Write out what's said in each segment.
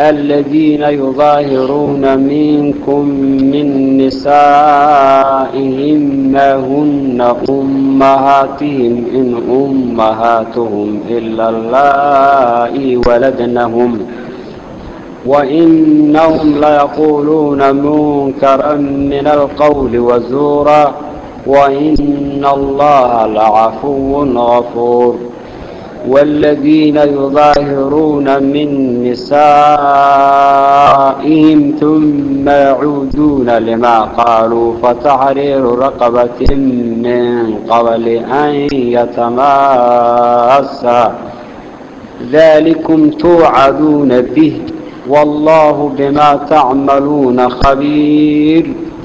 الذين يظاهرون منكم من نسائهم ما هن أمهاتهم إن أمهاتهم إلا اللائي ولدنهم وإنهم ليقولون منكرا من القول وزورا وإن الله لعفو غفور والذين يظاهرون من نسائهم ثم يعودون لما قالوا فتحرير رقبة من قبل أن يتماسا. ذلكم توعدون به. والله بما تعملون خبير.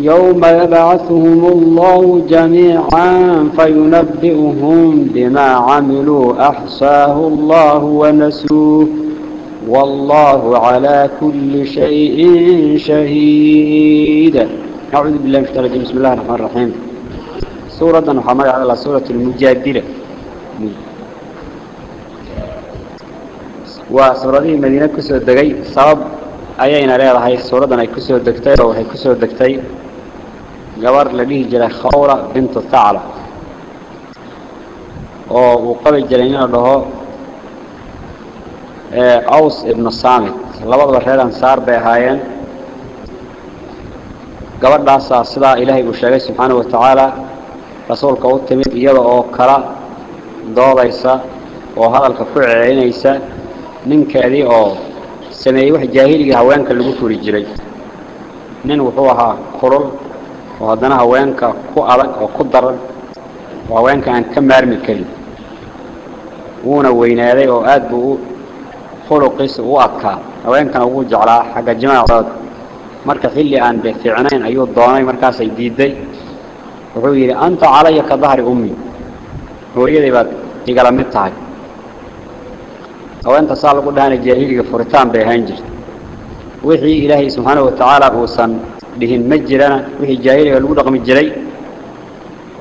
يوم يبعثهم الله جميعا فينبئهم بما عملوا. أحصاه الله ونسوه. والله على كل شيء شهيد. أعوذ بالله من الشيطان بسم الله الرحمن الرحيم. سورة محمد على سورة المجادلة. وسورة مدينة كسر دقي صاب leedahay. Suuradan ay kusoo degtay oo waxay kusoo degtay. gabar la dhihi jiray khawra bintu thacla oo uu qabi jiray in la dhaho aws ibnu samit labadaba reer ansaar bay ahaayeen gabadhaasaa sidaa ilaahay uu sheegay subxaanahu watacaala rasuulka u timid iyada oo kala doodaysa oo hadalka ku celinaysa ninkeedii oo sameeyey wax jaahiliga haweenka lagu furi jiray nin wuxuu ahaa kulul oo haddana haweenka ku adag oo ku daran oo haweenka aan ka maarmi karin wuuna weynaaday oo aad buu u khuluqiisa u adkaa haweenkana ugu jeclaa xagga jimaacooda marka xilli aan de fiicnayn ayuu doonay markaasay diiday wuxuu yidhi anta calaya ka dahri ummi dhihin ma jirana wixii jaahiliga lagu dhaqmi jiray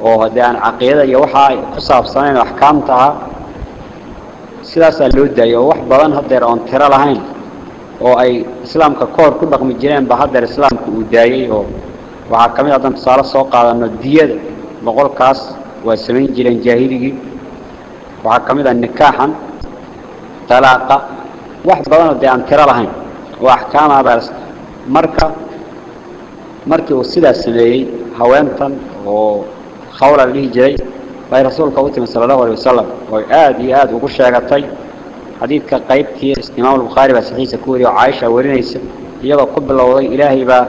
oo haddii aan caqiidada iyo waxaa ku saabsanayn oo axkaamta ahaa sidaasaa loo daayay oo wax badan haddeer oon tiro lahayn oo ay islaamka ka hor ku dhaqmi jireen ba haddeer islaamka uu daayey oo waxaa ka mid haddaan tusaale soo qaadano diyada boqolkaas waa samayn jireen jaahiligii waxaa ka mid ah nikaaxan talaaqa wax badanoo dee aan tiro lahayn oo axkaamaabaa marka markii uu sidaas sameeyey haweentan oo khawla la dhihi jiray bay rasuulka u timi sala allahu alay wasalam oo aada iyo aada ugu sheegatay xadiidka qaybtii imaam albukhaari baa saxiisa ku wariyay oo caaisha warinaysa iyadoo ku bilowday ilaahay baa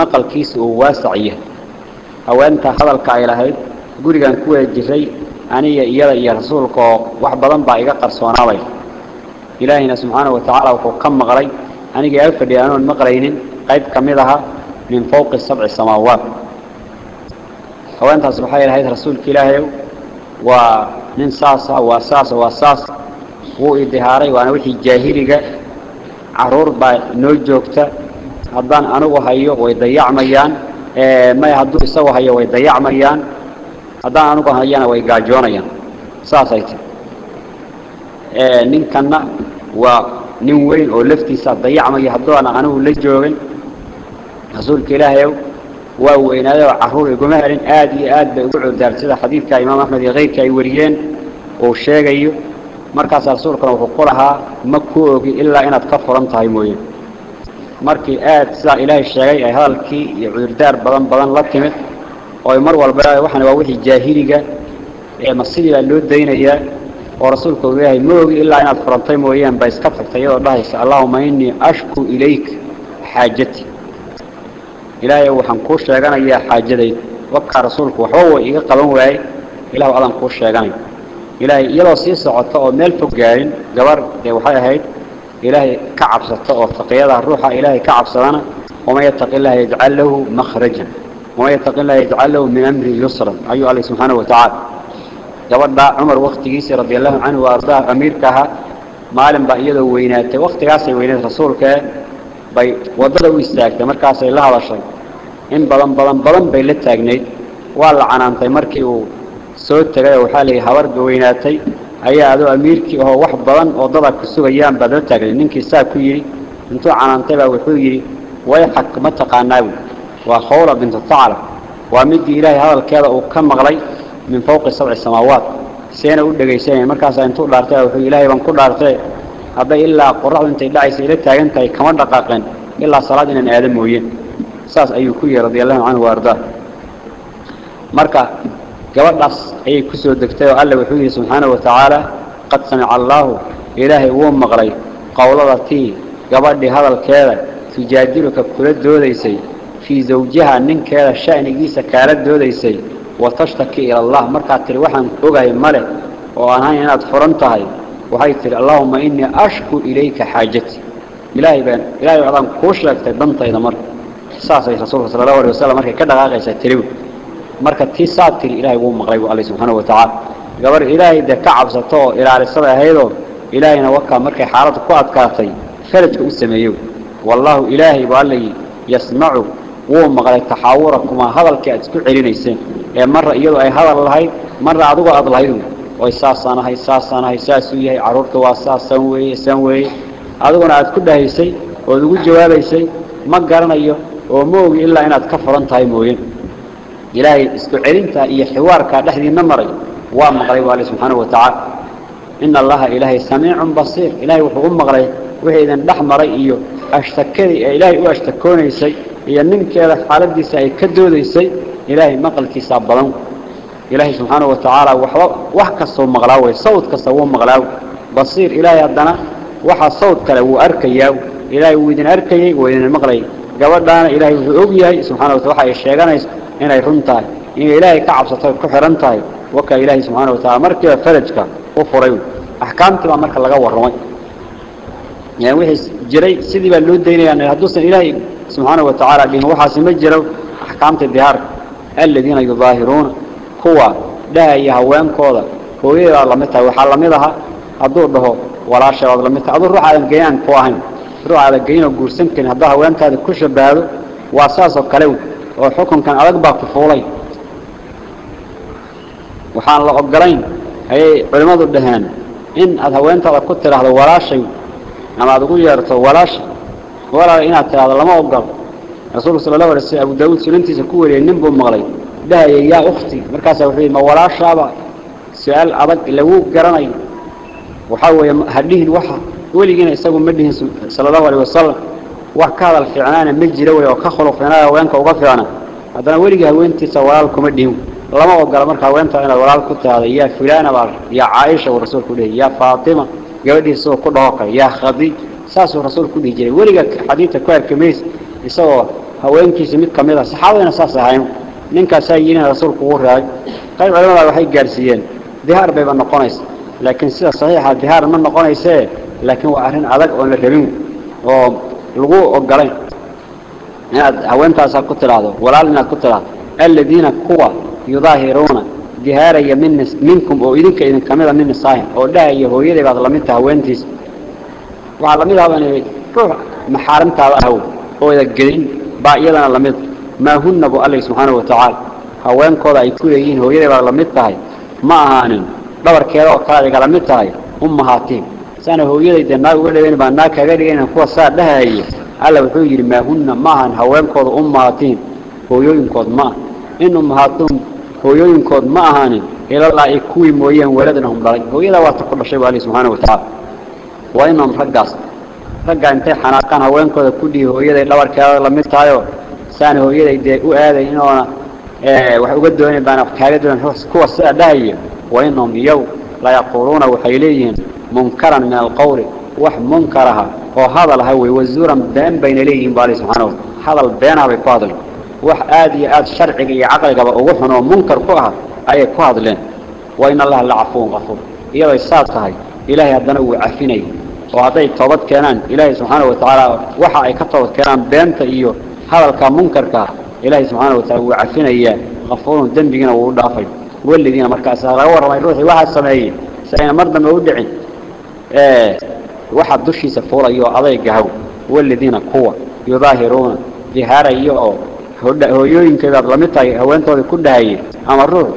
maqalkiisa uu waasac yahay haweenta hadalka ay lahayd gurigan ku wada jiray aniga iyada iyo rasuulka oo wax badan baa iga qarsoonaabay ilaahayna subxaanahu watacaala wuxuu ka maqlay aniga aa fadhiya anoon maqlaynin قيد كمدها من فوق السبع سماوات. السماوات خوانتها سبحانه الله رسول كلاه ومن ساسة وساسة وساسة هو إدهاري وأنا وحي جاهلي عرور باي نوجوكتا هذا أنا وهايو ويضيع ميان آه، ما يهدو يسوى هايو ويضيع ميان. هذا أنا وهايانا ويقاجونيان. ساسة آه، نين كان ونين وين ولفتي ساد ضيع ميان. هذا أنا وليس جوغن xadiidka imaam axmed iyo keyrka ay wariyeen uu sheegayo markaas rasuulkana wuxuu ku lahaa ma ku ogi ilaa inaad ka furan tahay mooye markii aad sidaa ilaahay sheegay ay hadalkii iyo cudurdaar badan badan la timid oo ay mar walba waxaan waa wixii jaahiliga ee ma sidii baa loo daynayaa oo rasuulku uu yahay ma ogi ilaa inaad furantay mooyaan baa iska tagtay iyadoo dhahaysa allahuma innii ashku ilayka xaajati إلهي وحن كوش شاقان يا حاجدي. وابكى رسولك وحوه إيقى قبان واي إلهي وعلم كوش شاقان إلهي إلهي سيسا عطاقه ملفق جاين جبار دي وحايا هيد. إلهي كعب سطاقه فقياده الروحة إلهي كعب سطانه وما يتق الله يجعل له مخرجا. وما يتق الله يجعل له من أمره يسرا. أيها الله سبحانه وتعالى. جبار باع عمر وقت جيسي رضي الله عنه وأرضاه أمير كها معلم بأيده ويناته وقت جاسي وينات رسولك. Bay waddada u istaagtay markaasay la hadashay in badan badan badan bay la taagnayd waa la canaantay markii uu soo tegay oo waxaa layihi habarga weynaatay ayaa adoo amiirkii ahoo wax badan oo dada ku sugayaan baad la taagnay ninkii saa ku yidhi intuu canaantay baa wuxuu yidhi wayxaq ma taqaanaawi waa khawla bintu taclab waa midii ilaahay hadalkeeda uu ka maqlay min fawqi sabci samaawaat seena u dhegaysanaya markaasaa intuu dhaartay wuxuu ilaahay baan ku dhaartay hadday ilaa qoraxdu intay dhacaysa ila taagan tahay kama dhaqaaqeen ilaa salaad inaan aada mooyeen saas ayuu ku yihi radi allahu canhu wa ardaa marka gabadhaas ayay ku soo degtay oo alle wuxuu yidhi subxaanahu wa tacaala qad samica allaahu ilaahay wuu maqlay qowlada tii gabadhii hadalkeeda tujaadiluka kula doodaysay fii zawjiha ninkeeda sha'nigiisa kaala doodaysay watashtaki ila allah markaad tihi waxaan وهي تر اللهم إني أشكو إليك حاجتي. إلهي بان إلهي عظام كوشلك تدنطا إذا مر. حساسة رسول صلى الله عليه وسلم مركة كده غاقة ستريو مركة تيسات تل إلهي قوم مغريب الله سبحانه وتعالى. قبر إلهي ده كعب ستو إلى الصلاة هيدو. إلهي نوكا مركة حارات قوات كاتي. فلت أسميو. والله إلهي بألي يسمعو قوم مغريب تحاوركما هذا الكأتكو عليني سين إيه مرة إيضو أي هذا الله مرة عدوه أضلهيدو oy saasaan ahay saasaan ahay saasuu yahay carruurta waa saasaan weeye saan weeye adiguna aad ku dhahaysay ood ugu jawaabaysay ma garanayo oo ma ogi ilaa inaad ka furan tahay mooye ilaahay isku celintaa iyo xiwaarkaa dhexdiinna maray waa maqlay bu alle subxaanahu watacaala ina allaha ilaahay samiicun basiir ilaahay wuxuu u maqlay idin dhex maray iyo ashtakadii ee ilaahay u ashtakoonaysay iyo ninkeeda xaaladiisa ay ka doodaysay ilaahay maqalkiisaa badan إلهي سبحانه وتعالى وحو وحك الصوت مغلاوي صوت كصوت مغلاو بصير إلهي عندنا وح الصوت كلو أركيا إلهي ودين أركيا ودين المغلي جوادنا إلهي عبيا سبحانه وتعالى الشيعان هنا يرنتاي إن إلهي كعب صوت كفرنتاي وك إلهي سبحانه وتعالى مركب فرجك وفريون أحكام تبع مركب الجوار رواي يعني وح جري سيدي باللود ديني يعني هدوسنا إلهي سبحانه وتعالى بين وح سمجرو أحكام الذين يظاهرون dihaarka aladiina yudaahiruuna kuwa dhahaya haweenkooda hooyadaa lamid tahay waxaa lamid aha hadduu dhaho walaashabaad lamid tahay aduu ruux aadan geynaan ku ahayn ruux aadan geynoo guursan karin haddaa haweentaada ku shabaahdo waa saasoo kale oo xukunkan adag baa ku fuulay waxaan la ogolayn ayay culimmadu dhaheen in aad haweentaada ku tidhaahdo walaashay ama aad ugu yeerto walaasha walaal inaad tidhaahdo lama ogol rasuulku sala allahu alay slam abu daawuud sunantiisa ku wariyey nin buu maqlay dhahaya yaa ukhti markaasaa wuxuu yidhi ma walaashaaba su-aal adag lagu garanayo waxaa weeye hadhihin waxa weligiina isagu ma dhihin sala allahu alayh wasalam wax ka hadal fiicnaana ma jiro wey oo ka khuluq fiicnaada haweenka uga fiicna haddana weligii haweentiisa walaal kuma dhihin lama ogola marka haweenta inaad walaal ku tahda yaa fulana baa yaa caaisha uu rasuulku dhihi yaa faatima gabadhiisa isagoo ku dhaho kale yaa khadiij saasuu dihaar bayba noqonaysa laakiin sida saxiixa dihaar ma noqonaysee laakiin waa arrin adag oon la rabin oo lagu ogolayn inaad haweentaasaa ku tidhaahdo walaal inaad ku tidhaahdo aladiina kuwa yudaahiruuna dihaaraya min minkum oo idinka idin ka mida min nisaahin oo dhahaya hooyaday baad lamid taha haweentiisa waxaa lamid ahaba inay ruux maxaarimtaada ahow oo ida gelin baa iyadana lamid maa hunna bu alla subxaanahu watacaala haweenkooda ay ku leeyihiin hooyaday baad lamid tahay ma ahaanin dhabarkeeda oo kale igala mid tahay ummahaatiim saana hooyaday dee naag uga dhigayn baa naag kaga dhigayn kuwa saa dhahaya alla wuxuu yidhi maa hunna maahan haweenkooda ummahaatiin hooyooyinkood ma ah in ummahaatuhum hooyooyinkood ma ahaanin ilallah ay kuwii mooyeen waladanahum dhalay hooyadaa waata ku dhashay baa ali subxaana watacaala waa inahum raggaas raggaa intay xanaaqaan haweenkooda ku dhihi hooyaday dhabarkeeda la mid سانه ويلي ده وهذا إنه وحوجدهن بنا كاردون كوس داعي وإنهم يو لا يقولون وحيلين منكرا من القول وح منكرها. وهذا الهو وزورا بين بين ليهم بالي سبحانه هذا البين بفضل وح آدي آد شرعي عقل جب وحنا منكر قها أي فضلين وإن الله العفون غفور. إله الصادق هاي. إله يدنا وعفيني وعطيت طبط كنان. إله سبحانه وتعالى وح أي كتبت بنت إيوه. هذا كان منكر كإله سبحانه وتعالى وعفنا إياه غفور الدم بينا ورافعين والذين مركز على ورما يروح واحد صنعين سين مرضى مودعين إيه، واحد دشى سفورة يو عليه جهو والذين قوة يظاهرون ظهار أيوة هدا هو يوين كذا ضمته هو أنت هذا كده هاي أمره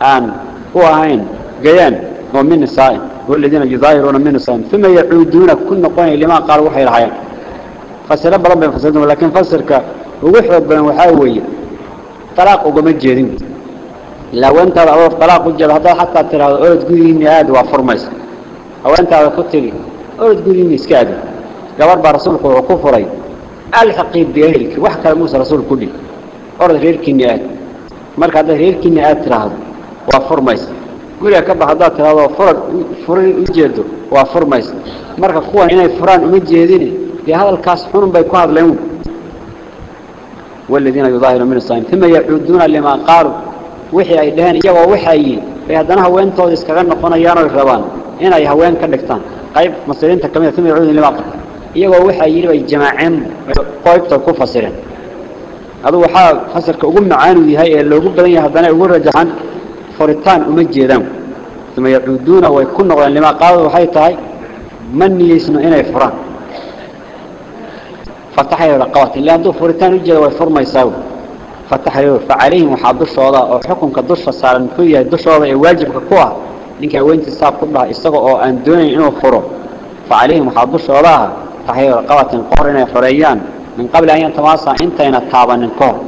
أن هو هين جيان ومن السائل. والذين يظاهرون من السائل. ثم يعودون كل نقاين لما قالوا حير حياه limaa qaal waxay lahayeen fasiro badan bay fasirta lakiin fasirka ugu xoog badan waxaa weeye talaaq ugama jeedin ila haweentaada adoo talaaq u jeeda haddaad xataa tiraahdo orod gudigiinni aad waa furmaysa haweentaada ku tigi orod gudigiinni iska aadi gabar baa rasuulku wuxuu ku furay alxaqii biahliki wax kale muuse rasuul ku dhihi orod reerkiinni aad marka haddaad reerkiinni aad tiraahdo waa dee hadalkaas xunun bay ku hadleen والذين يظاهرون من الصائم ثم يعودون لما قالوا وحي أي دهان إياه وحي في هذا هوين تود إسكغن نقونا الربان إن أي هوين كدكتان قيب مصرين تكمل ثم يعودون لما قال. إياه وحي يلوي جماعين. قيب تكون فصيرين. هذا وحا فصل كأقوم معانو دي هاي. اللي أقوم بدن يهدنا يقول رجحان فرطان أمجيدان ثم يعودون ويكون لما قالوا. وحي تاي من إنا يفران. فتحير رقوات اللي عنده فرتان وجه ويفرما يساوي فتحير فعليهم وحاد الشوضة أو حكم كدش صار نكوية الدش وضع واجب كقوة إنك وين تساب كلها استغوا أو أن دون إنه فرو. فعليهم وحاد الشوضة تحير رقوات قرنا فريان من قبل أن يتواصى إنت إن التابا نكوه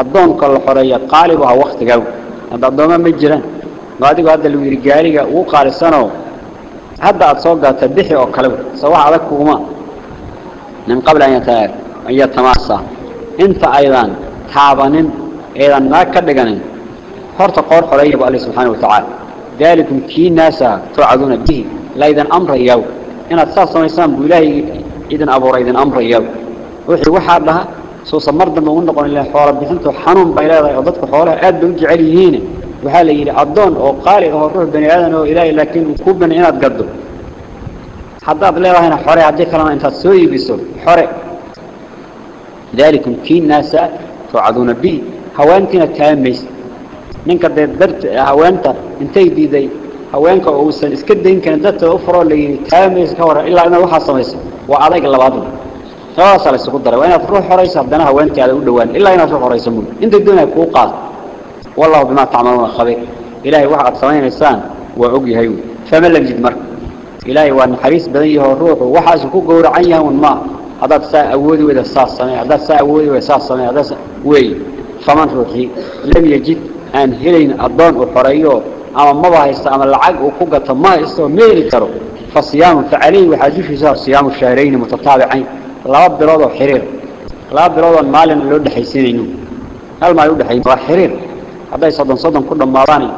الدون كل حرية قالبها وقت جو هذا الدوما مجرا قادق هذا اللي رجالي وقال السنة هذا أتصوغ تبحي أو كلب سواء على كوما. من قبل أن يتماسى انت أيضا تابنين أيضا ما كدقنين. فرط قول حرية بأله سبحانه وتعالى. ذلك كي ناسا توعدون به. لا إذن أمر إياه إن أتصاص ميسان بإلهي إذن أبو إذن أمر إياه وحي وحاد لها. سوصا مرضا ما ونقل الله حوالي بحنته حنون بإلهي أضدك حوالها آد بوجع عليهين وحالي يلي أدون وقالي هو الروح بني آدم وإلهي لكن كوب بني آدم قدر حتى أبلي وهنا حرة عبد الكلام أنت سوي بيسو حرة ذلك كين ناس توعدون به هو أنت التامس منك بدرت هو أنت انتي دي ذي. هو أنك أوسن. إسكت دين كان دت أفرى اللي تامس كورا. إلا أنا وحصة ميس وعليك الله بعضهم. آه، تواصل السقدر وأنا أفرح حرة سبدنا هو أنت على ودوان إلا أنا أفرح حرة سمون. أنت دون أبوق والله بما تعملون خبي إلهي واحد ثمانية إنسان. وعوجي هيو. فما لم يجد مرك إلهي وأن حريص بديه الروح وحاس كوجور عنها والما هذا ساء أودي وإذا ساس سمع هذا ساء أودي وإذا ساس سمع هذا وي. فمن روحي لم يجد أن هلين الضان وحريو أما ما بها يستعمل العق وكوجة ما يستوى ميري كرو. فصيام فعليه وحاجوش يصير صيام الشهرين متتابعين لا بلاد حرير. لا بلاد مال اللي حيسينه هل ما يود حين حرير. هذا يصدم صدم كل مراني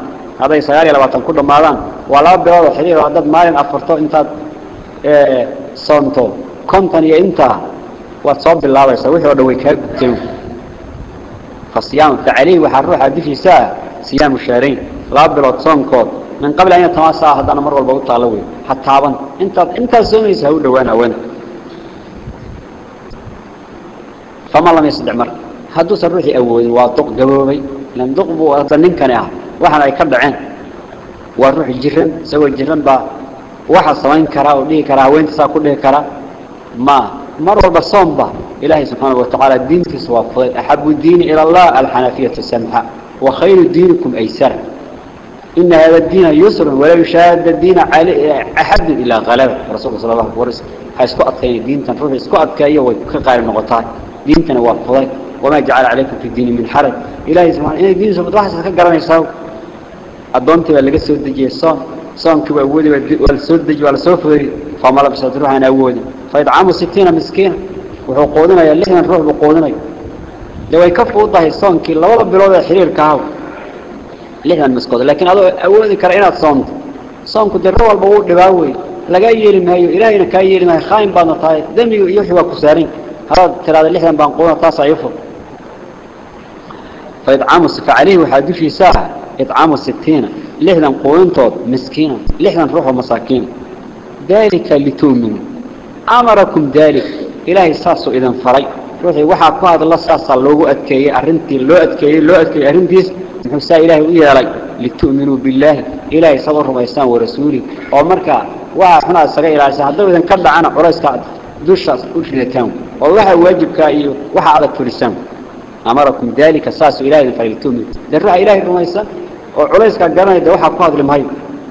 هذا يسياري لباتن كل مران ولا بلاد حرير وعدد مال أفرطو انت آه صنطو كنتن يا انت وتصاب الله ويسويه ودوي كابتن فالصيام فعليه وحروح هذه في ساعة. صيام الشهرين. لا بلاد صنكود من قبل أن يتماسى هذا أنا مرة البوت طالوي. حتى عبن انت انت زومي سهول وأنا وين فما لم يصدع مر. هدوس الروحي أول واطق قبوبي لأن دقبوا أظنين كان يعرف waxaan ay ka dhaceen waa ruux jiran isagoo jiran baa waxa samayn karaa oo dhihi karaa haweenta saa ku dhihi karaa ma mar walba soomba ilaahay subxaanahu watacaala diintiisa waa fuday axabu diini ila allah alxanafiyatu samxa wa khayru diinikum aysara ina hada diina yusrun walaa yushaada diina axadun ilaa halaba rasuulka sala allahu alay wasallam اسكو ادكاي دينتن روح اسكو ادكاي way ka qaar noqotaa diintana waa fuday wama jacala alaykum fi diin min haraj ilaahi subhanahu in diin sabab wax adoontii baa laga soo dejiyay soon soonkii waa awoodi waa soo dejiyay waa soo fuday famala bisad ruuxan awoodi faydcamu 60 miskiin wuxuu qoodinayaa lixdan ruux buu qoodinaya de way ka fuudahay soonkii labada bilood ee xiriirka ah lixdan miskood laakiin adoo awoodi kara inaad soonto soonku diro walba uu dhibaa weey laga yeeli maayo ilaahayna ka yeeli maayo khaain baadna tahay damiga iyo wixii waa ku saarin hadaad tiraada lixdan baan qoona taas ay fur فإدعام فعليه وحادث ساعة إدعام الستين لحدا قوينتود مسكينا لحدا روحوا مساكين. ذلك لتؤمنوا. أمركم ذلك. إلهي ساسو إذن فري روحي وحا قاد الله ساسا لوغو أدكي أرنتي لو أدكي لو أدكي أرنتيس محسا إلهي وإيالي. لتؤمنوا بالله. إلهي صدر رميسان ورسولي. ومركا حنا سغي إلهي سهدو إذن كبع أنا قريس كعد دوشاس أجلتان ووحا واجبك إيو وحا على التلسان أمركم ذلك. ساس إلهي فلتؤمنوا درع إلهي رميسان. وعليس كان قرنا إذا وحا قاد لمهي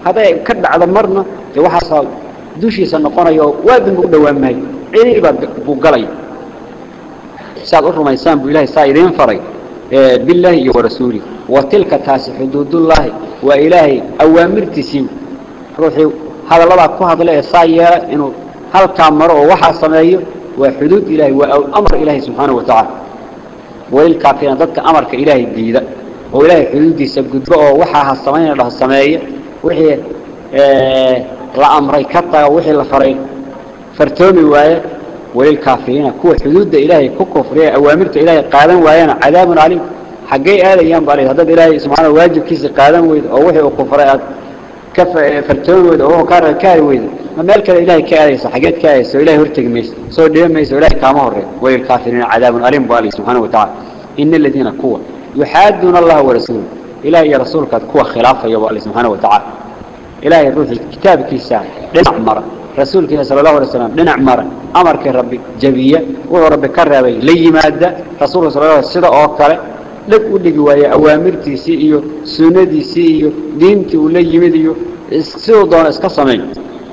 هذا كبع على مرنا وحا صال دوشيسا نقونا وادن بقدوان مهي عيني بقلي ساد الرميسان بالله سائرين فري بالله ورسوله وتلك تاس حدود الله وإلهي أوامر تسيم روحي هذا الله كو هذا سايا إنه هل كامر ووحى سمايه وحدود إلهي وأمر إلهي سبحانه وتعالى والكافرين ضدك أمرك إلهي الديدة وإلهي حدودي سبقد ووحى هالسمايه له السمايه وحي آه لا أمري كتا وحي لفرين فرتومي وايه وللكافرين كو حدود إلهي كو كفرية أوامرت إلهي قادم ويانا عذاب عليم. حقي آل أيام بالي هذا إلهي سبحانه واجب كيس قادم ويد أو وحي وكفريات كف فرتون ويد أو كار كاري ويد. ما مالك الإلهي كاريس حقيت كاريس وإلهي هرتق ميس سو ديم ميس وإلهي كامهر. وللكافرين عذاب عليم بالي سبحانه وتعالى. إن الذين قوة يحادون الله ورسوله. إلهي رسولك قوة خلافة يا بالي سبحانه وتعالى. إلهي الروح الكتاب كيسان لنع مرة رسولك صلى الله عليه وسلم لنع مرة أمرك ربي جبية. ورب كربي لي مادة. رسول صلى الله عليه وسلم أوكله لك ودي ويا أوامرتي سيئو سندي سيئو دينتي ولي مديو. سيئو دون اسكسمين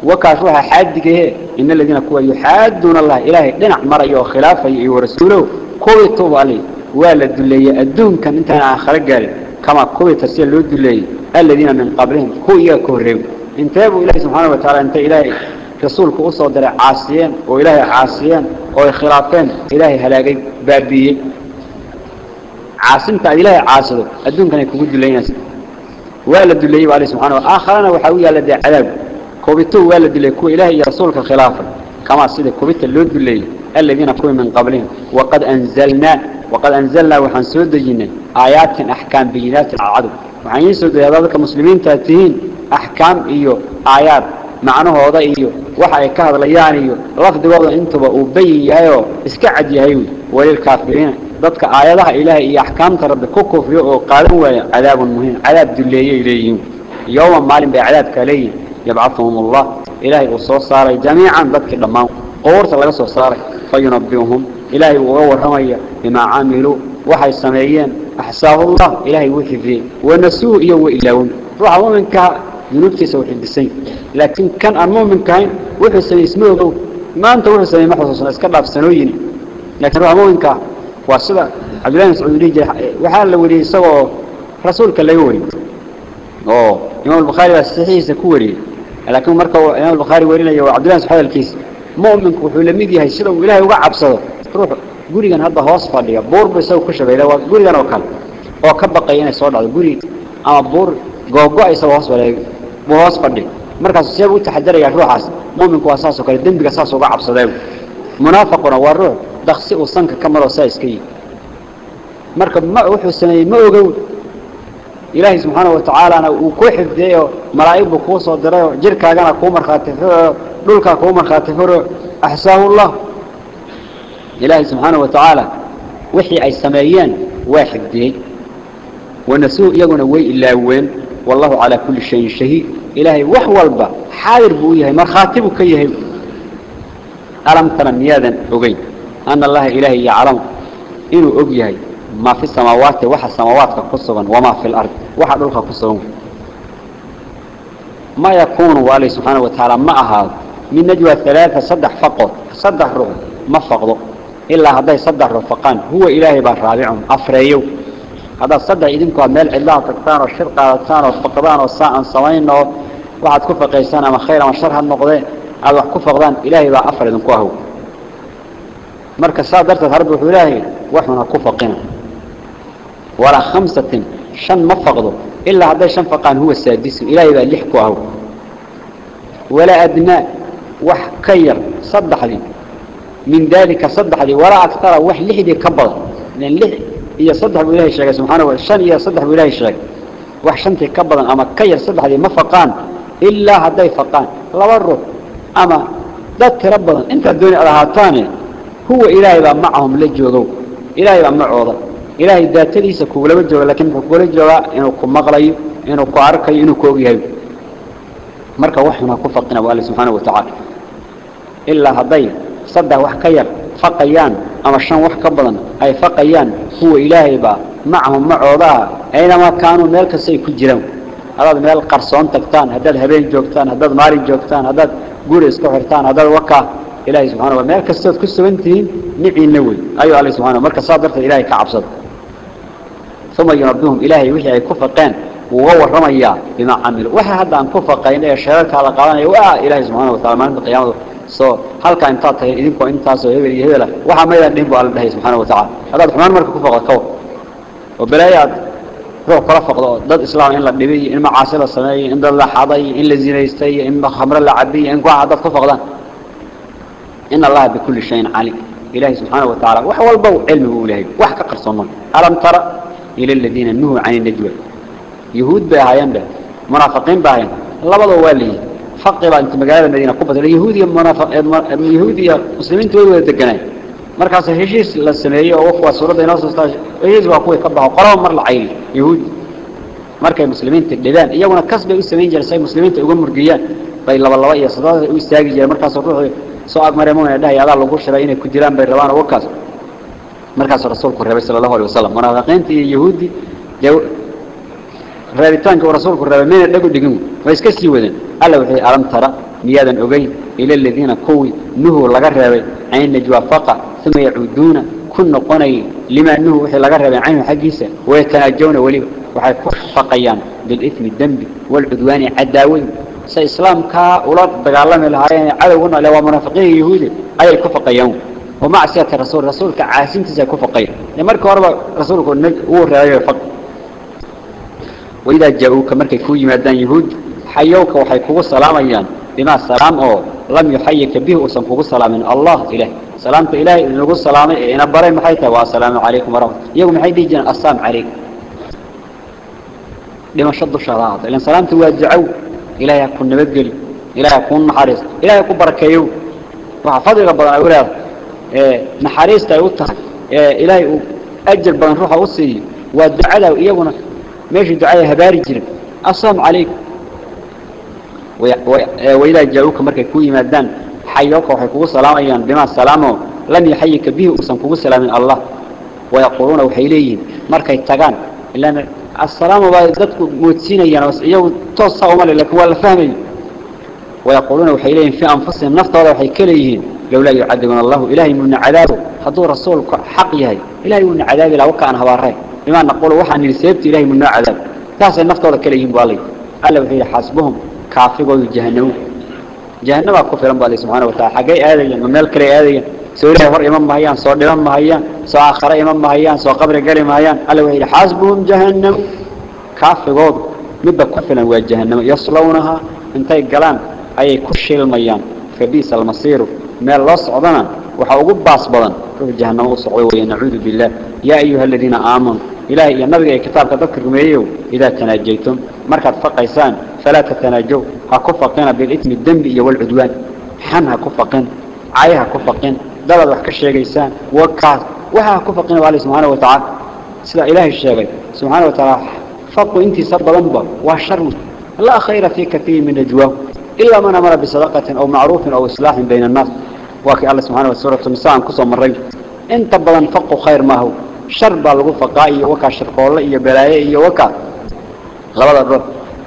وكاشوها حادك هي إن الذين كوا يحادون الله. إلهي لنع مرة يو خلافة ورسوله كوي طوب عليه. والد اللي الدون كان انت آخر قال كما كوي تسير لود اللي الذين من قبلهم كوي يكوريو انتبهوا إلهي سبحانه وتعالى انت إلهي رسولك أصلا درع عاصيين وإلهي عاصيين وإخلافين إلهي هلاقي بابية عاصمت إلهي عاصده الدون كان يكون دلين والد اللي عليه سبحانه وآخرنا وحاوية لدي عذاب كوبيتو والد اللي كو إلهي رسولك خلافا كما سيدة كوبيت اللود اللي الذين كوا من قبلهم. وقد أنزلنا وقال أنزلنا وحن سود جنن آيات أحكام بينات العدو. وحن سود هذاك المسلمين تأتيين أحكام إيو. آيات. معنى هذا إيو. وحي كهذا ليان إيو. رفض وضع انتبا وبي إيو اسكعد يهيو. وللكافرين ضدك آياتها إله إيه أحكام ترد كوكوف يو قالوا عذاب مهين. عذاب دلية إليهم يوما مالين بأعذاب كالي يبعثهم الله. إلهي وصوصاري جميعا ضدك الدمام قورت الله صوصاري uu uga warramaya bimaa caamiluu waxay sameeyeen axsaahu allah ilaahay wuu xifdiyey wanasuu iyo wa ilaawun ruuxa muminka ذنوبتيسا وحدسين لكن كان المؤمن كاين وحو سمي اسمه ما أنت سمي محو صنع اسكالله في سنوين لكن روح مؤمن كاين واسدا عبد الله السعودي وحال لو ولي سوى رسولك اللي يوري. أوه. إمام البخاري والصحيح سكوري. لكن مركو إمام البخاري ورينا عبد الله سبحانه الكيس. مؤمنك وحو لميد يهي سيده وإلهي وقع عبصده. روح قريقان هذا هو أصفه لها بور بيساو كشبه إلا وقريقان وكال وكبقى ينا يعني سوال على قريق. أما بور قوقع يساو أصفه لها بوه أصفه لها مركز السياب وتحذره يا روح عاسم مؤمنك وأساسه كالي دندق أساسه وقع عبصده. منافقنا والروح دخسئ وصنك كمرا وسائس كي. مركب معه وحو السنين ما أقول إلهي سبحانه وتعالى وكوحف ديه مرايب وكوصة ديه جيركا قانا كومر خاتفه للكا كومر خاتفه أحساه الله. إلهي سبحانه وتعالى وحي أي سمايين واحد ديه ونسوء يقنوي إلا وين والله على كل شيء شهيد. إلهي وحوالبا حاير بويهي مرخاتبه كيهي. ألم ترى مياذا أغين أن الله إلهي يعلم إنه أغيهي. ما في السماوات وحا السماوات قصبا وما في الأرض وحا دلخ قصبا ما يكون والي سبحانه وتعالى معها من نجوى ثلاثة صدح فقط صدح روح ما فقضوا إلا هذا صدح رفقان هو إلهي بالرابعهم أفريو. هذا صدح إذنكم ميل علاها تكتان والشرقة تكتان والفقدان والساعة صوين وعد كفة قيسان أما خير أما شرها النقضين هذا كفة قدان إلهي بقى أفر مركز صادرت هرب إلهي وحنا كفة قنا ولا خمسة شن ما فقدوا. إلا هذا شن فقان هو السادس. إلهي بقى لحكوا ولا أدنى وح كير صدح لي. من ذلك صدح لي. ولا أكثر وح لحدي كبر. لأن لح هي صدح بإله الشيخ سبحانه والشن هي صدح بإله الشيخ وح شنتي كبر أما كير صدح لي. ما فقان. إلا هذا فقان. لا وروا أما ذات ربنا. أنت الدنيا رهاتاني هو إلهي بقى معهم لجوغو إلهي بقى إلهي ذات ليس كوغلا بجوغا لكن كوغلا جوغا إنو كمغلاي إنو كعركي إنو كوغيهي مركا وحينا كفقنا بأهل سبحانه وتعالى. إلا هضي صدى وحكير فقيان أما الشان وحكا بضان أي فقيان هو إلهي با معهم معوضا أينما كانوا ملكا سيكون جلو هذا ملك قرصان تكتان هذا هبين جوكتان هذا مارين جوكتان هذا قوريس كفرتان هذا وكا إلهي سبحانه وتعالى ملكا سيكون جلو نعي النوي أيها الله سبحانه وتعالى ملكا صادرت إلهي كعبصد ثم ينبههم إلهي وحي أي كفقين وهو رميا بما عملوا. وحي هذا أن كفقين إيه شهرك على قوانا وآ إلهي سبحانه وتعالى ما القيامة سو هل كان انتات إذنكو انتاس ويبري يهدلا وحا ما يدنهم على الله سبحانه وتعالى. هذا الحمان مركب كفق الكون وبلايات روح كرفق ضد إسلام إن النبي إن معاصر السماء إن ضد حضي إن الذين يستي إن خمر العبي إن كفق ذا إن الله بكل شيء عليم. إلهي سبحانه وتعالى وحوى البو علمه إلهي. وحكا قرصنا ألم ترى إلى الذين نهوا عن النجوى. يهود باهيان به منافقين الله بدو والي فقب أنت مقالة المدينة قبة. اليهودية منافق اليهودية مسلمين تولوا الدقناي مركز هشيس للسمائية وقوة سورة ديناس استاج هشيس وقوة كبها قرام مر العيل يهود. مركز المسلمين تقلدان إياونا كسب يستمين جلسي مسلمين تقوم مرقيان باي لبا لبا إيا صداد ويستاقي جل مركز الروح. سواء مريمون يدها يا الله لقوش رأينا كديران باي روان وكاس مركز الرسول قرر صلى الله عليه وسلم. منافقين تي يهودي جو رابطانك ورسولك الرابمين لقوا دقنوا ويسكسي وذن ألا وحي ألم ترى ميادا أغي إلى الذين كوي نهوا لغرابي عين نجوا فقع ثم يعودون كن قني لما نهوا وحي لغرابي عين حقيسة ويتناجون ولي وحي فقيان بالإثم الدنب والعدوان عداوي. سي إسلام كا أولاد دقالهم الهارين عدونا لو منافقين يهودي أي الكفقيان ومعصية الرسول. رسول كعاسين تزا كفقيان لمرك وربا رسولك الرأي فقط وإذا جاءوك مركي كوي مادان يهود حيوك وحي كوغو سلاميان بما السلام أو لم يحيك به وسن كوغو سلام من الله إله سلامة إله نقول السلام إنا بري محيطة والسلام عليكم ورحمة يوم محيدي جن السلام عليكم لما شدوا شراط لأن سلامة واجعوا إله يكون نبدل. إله يكون محارس إله يكون بركيو. وحفظي ربنا أولاد إيه محارس تايوتها إيه إلهي أجل بان روحه وصي والدعاء وإيقنا ماشي دعاء هباري جرم السلام عليكم. وإذا جاءوك مركا كوي مادان. حيوك وحيكوه سلام أيان. بما السلام لم يحيك به وسنكوه سلام من الله. ويقولون وحيليهم مركا يتغان إلا السلام وضدك موتسين أيان. يو توصى أمالي لك. ولا فهمي ويقولون وحيليهم في أنفسهم نفط وحيكليهم لولا يعذبنا الله إلهي من عذابه حضور رسولك حق يهي. إلهي من عذابه لو كان هواريه بما نقول وحن نسيبت إلهي من عذاب. تاسع النفط ولا كليهم بالي. ألا وحي حاسبهم كافقوا جهنم. جهنم كفر بالله سبحانه وتعالى. حقي آذيا ومال كلي آذيا سوري هور إمام مهيان صور إمام مهيان سو آخر إمام مهيان سو قبر قري مهيان. ألا وحي حاسبهم جهنم. كافقوا مبا كفر وجهنم. يصلونها. انتي قلان أي كشي الميان. فبيس المصير. مال الله صعدنا وحاوقوا باس بدن روح جهنم وصعوه ونعوذ بالله يا أيها الذين آمنوا إلهي يا نبي كتابك ذكركم إيو إذا تناجيتم مركز فقيسان فلا تتناجوا هكفقين بالإثم الدنب والعدوان حن هكفقين عاي هكفقين دلد وحك الشيقيسان وكاس وها هكفقين والله سبحانه وتعالى سلا إلهي الشيقي سبحانه وتعالى فقوا انتي سب ضنبا وشر لا خير في كثير من نجواه إلا من أمر بصدقة أو معروف أو إصلاح بين الناس. وكي الله سبحانه وتعالى سورة النساء كسو مرين. إن تبلا انفقه خير ما هو. شرب الغفقائي وكا شرق الله إيا بلايئي وكا. غلال الرب.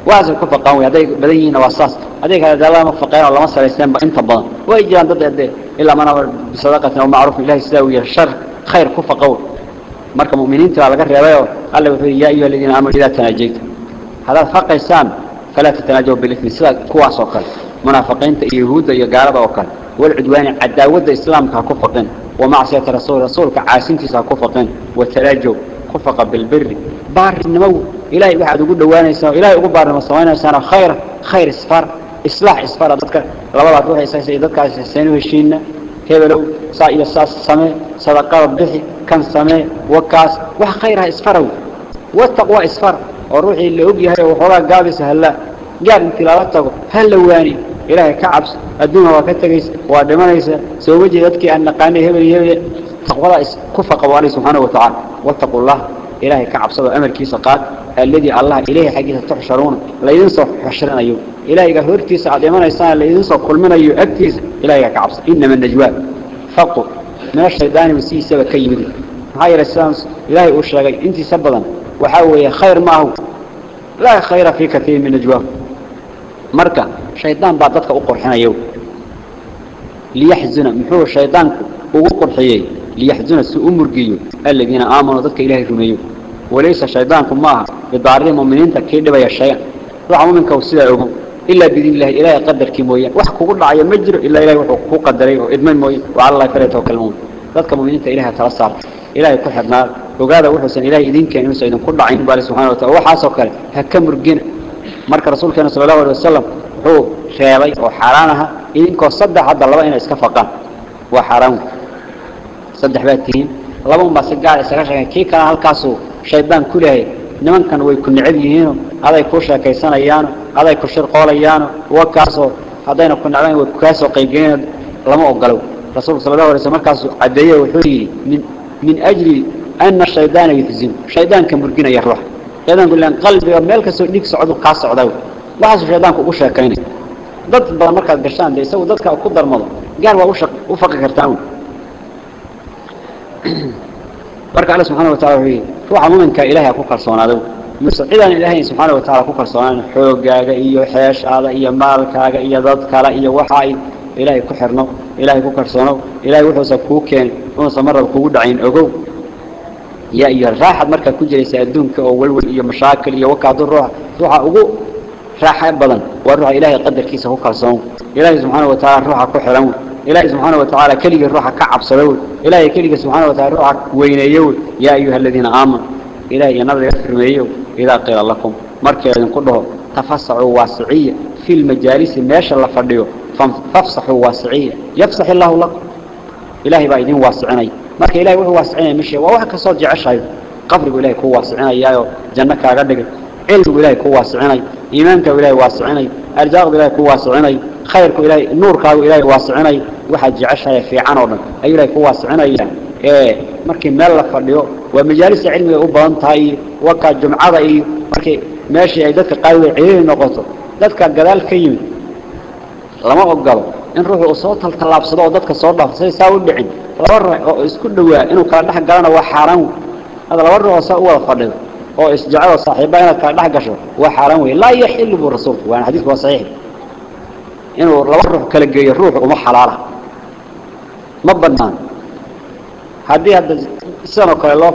وعزل كفقاوي هديك بديين واساس هذيك هذا دواء مفقين الله مصر الإسلام إن تبلا وإجلان ضد يديه إلا من أمر بصدقة أو معروف إله إسلاوي الشر خير كفقاوي مركب مؤمنين تلا على قرر يا بيو قال له أيها الذين آمنوا إذا تناجيت. هذا فقه السامي kuwaas oo kale munaafiqiinta iyo yahuudda iyo gaalada oo kale والعدوان عداوة الإسلام كفقين ومعصية رسول رسولك عاسنتي كفقين وتلاجوا كفق بالبر. بار النمو. إلهي واحد يقول دوانا يساو إلهي يقول بار المصوانة يسانا خير خير إسفار. إصلاح إسفار. ذاتك لبضا روحي سيسي ذاتك سيسينو هشينا هبلو سائل الساس سمي صدقاء بحي كان سمي وكاس. وح خيرها إسفارو والتقوى وروحي اللي أبيها وحولا قابس هلا قال انت لا تقو هل واني إلهي كعبس الدنيا وكتجيس ودمانيس سوجي ذاتك أن نقاني هبل هبل تقوى كفى قواني سبحانه وتعالى واتقوا الله إلهي كعبس أمر كيس قاد الذي الله إليه حقيقة تحشرون لا ينصف حشرنا أيوه إلهي عد يمانيسان لا ينصف كل من أكتيس إلهي كعبس إنما النجواب فقط من الشيطان مسيح سبب كيمدي هاي الإسلام إلهي أشرقي أنت سببا وحاوية خير ما هو. لا خير في كثير من الجواب. مركا شيطان بعضتك أقرحنا يو ليحزن محور شيطانك أقر حيي. ليحزن السوء مرقيو. الذين آمنوا ضدك إلهي رميو وليس شيطانكم معها بضعرين مؤمنين تكيدوا يا الشيطان رحموا منك وصدع إلا بذين الله إله يقدر كموية وحكو قل عيا مجر إلا إله وحكو قدره وإدمان موية. وعلى الله فلا يتوكلمون ضدك مؤمنين تإلهي ترسر إلهي كل حد نار. Ogaada wuxuusan ilaahay idin keenin inuusan idinku dhacin baali subxana wa taala waxaasoo kale ha ka murgina marka rasuulkeena sala allahu alay wasalam wuxuu reebay oo xaaraan aha idinkoo saddex hadda laba inay iska faqaan waa xaaraan saddex baa tihiin laba unbaa si gaar isaga sheegay kii kalena halkaasuu shaydaan ku leehay nimankan way ku necab yihiino aday ku sheekaysanayaano aday ku shirqoolayaano wakaasoo haddayna ku necbayn way kaasoo qaybgelin lama ogolow rasuulku sala allahu alay slam markaasuu caddeeye wuxuu yidhi min min ajli ana shaydaana yuxzinu shaydaanka murginaya ruuxa shaydaanku ilaan qalbiga meel kastoo dhiig socdu kaa socdaa waxaasuu shaydaanku ugu sheekaynaya dad badan markaad gashaan dee isagu dadka ku darmado gaar waa u faqi kartaa marka alla subxana watacala wuxuu yidhi ruuxa muminka ilaahay ku kalsoonaado muse cidaan ilaahay subxaana watacaala ku kalsoonaan xoogaaga iyo xeeshaada iyo maalkaaga iyo dad kale iyo waxa ay ilaahay ku xirno ilaahay ku kalsoono ilaahay wuxuusan kuu keenin unuusan marraba kugu dhacayn ogow يا أيها الراحة مركا كجريس أدونك أو والول إيا مشاكل وكاد الروح روح أقو راحة بدن والروح إلهي قدر كيسة كالصوم. إلهي سبحانه وتعالى روح كحرمون إلهي سبحانه وتعالى كلي الروح كعب صلول. إلهي كلي سبحانه وتعالى روح وين يول. يا أيها الذين آمنوا. إلهي ينظر يكرم يول. إذا قيل لكم مركا ينقضه تفسعوا واسعية. في المجالس ماشا الله فرديو. فافصحوا واسعية. يفصح الله لكم. إلهي بايدين واسعني. Marka ilaahay wuxuu waasicinaya mishi waa wax ka soo jeceshahay qabrigu ilaahay ku waasicinayaayo janno kaaga dhigay cilmigu ilaahay ku waasicinay iimaanka ilaahay waasicinay arjaaqdu ilaahay ku waasicinay khayrku ilaahay nuurkaagu ilaahay waasicinay waxa jeceshahay fiican oo dhan ayuu ilaahay ku waasicinaya ee markii meel la fadhiyo waa majaalista cilmiga u badan tahay waka jumcada iyo markii meeshii ay dadka qaadiga ciriiri noqoto dadka gadaal ka yimid lama ogolo in ruuxu uu soo taltallaabsado oo dadka soo dhaafo say saa u dhicin laba ruux oo isku dhawaa inuu kala dhex galana waa xaaraan hada laba ruux oo saa u wada fadhido oo isjecel oo saaxiiba inaad kala dhex gasho waa xaaraan wey laa yaxilu buu rasuulku waana xadiisku waa saxiix inuu laba ruux kala geeyo ruux uma xalaala ma bannaan haddii hadda sidan oo kale loo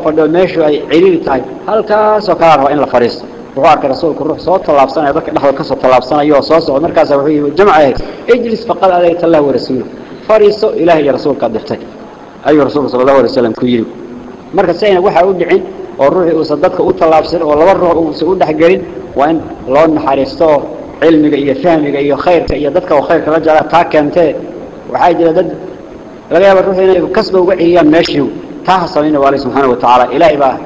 ruux jamca ahayd ijlis faqad adayta allah warasuuluh fariiso ilaah iyo rasuulka dirtay ayuu rasuulku sala allahu alay wasalam ku yidhi marka si ayna waxaa u dhicin oo ruuxii uusan dadka u tallaabsan oo laba ruux uusan u dhexgelin waa in loo naxariisto oo cilmiga iyo fahmiga iyo khayrka iyo dadka oo khayrka la jeclaa taa keentee waxaa jira dad laga yaaba ruuxu inay kasba uga celiyaan meeshii taa ha samayna waa subxaana wa tacaala ilaahay baa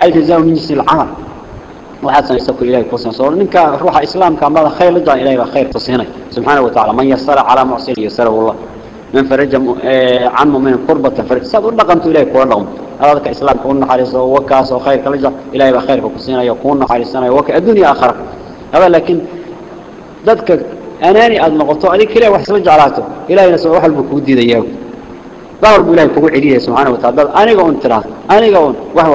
aljazaau min jinsi alcamal ilahay ku sanso ninka ruuxa islaamka amada khayr la jecel ilahay baa khayr tusinay subxaana wa tacaala man yasara calaa mucsin yasarahu allah من فرج عن مؤمن قربة فرج. ساد ودقنت إليه كون لهم هذا كإسلام كون حارس وكاس وخير كلجأ إلهي بخير كسينا يكون حارسنا وك الدنيا آخرة. هذا لكن ذاتك أناني أد نقطة عليك كلا وحسب جعلاته إلهي نسوى واحد بكودي ذياه ظهر بإلهي كوكو عليه سبحانه وتعالى. أنا قون ترى. أنا قون وهو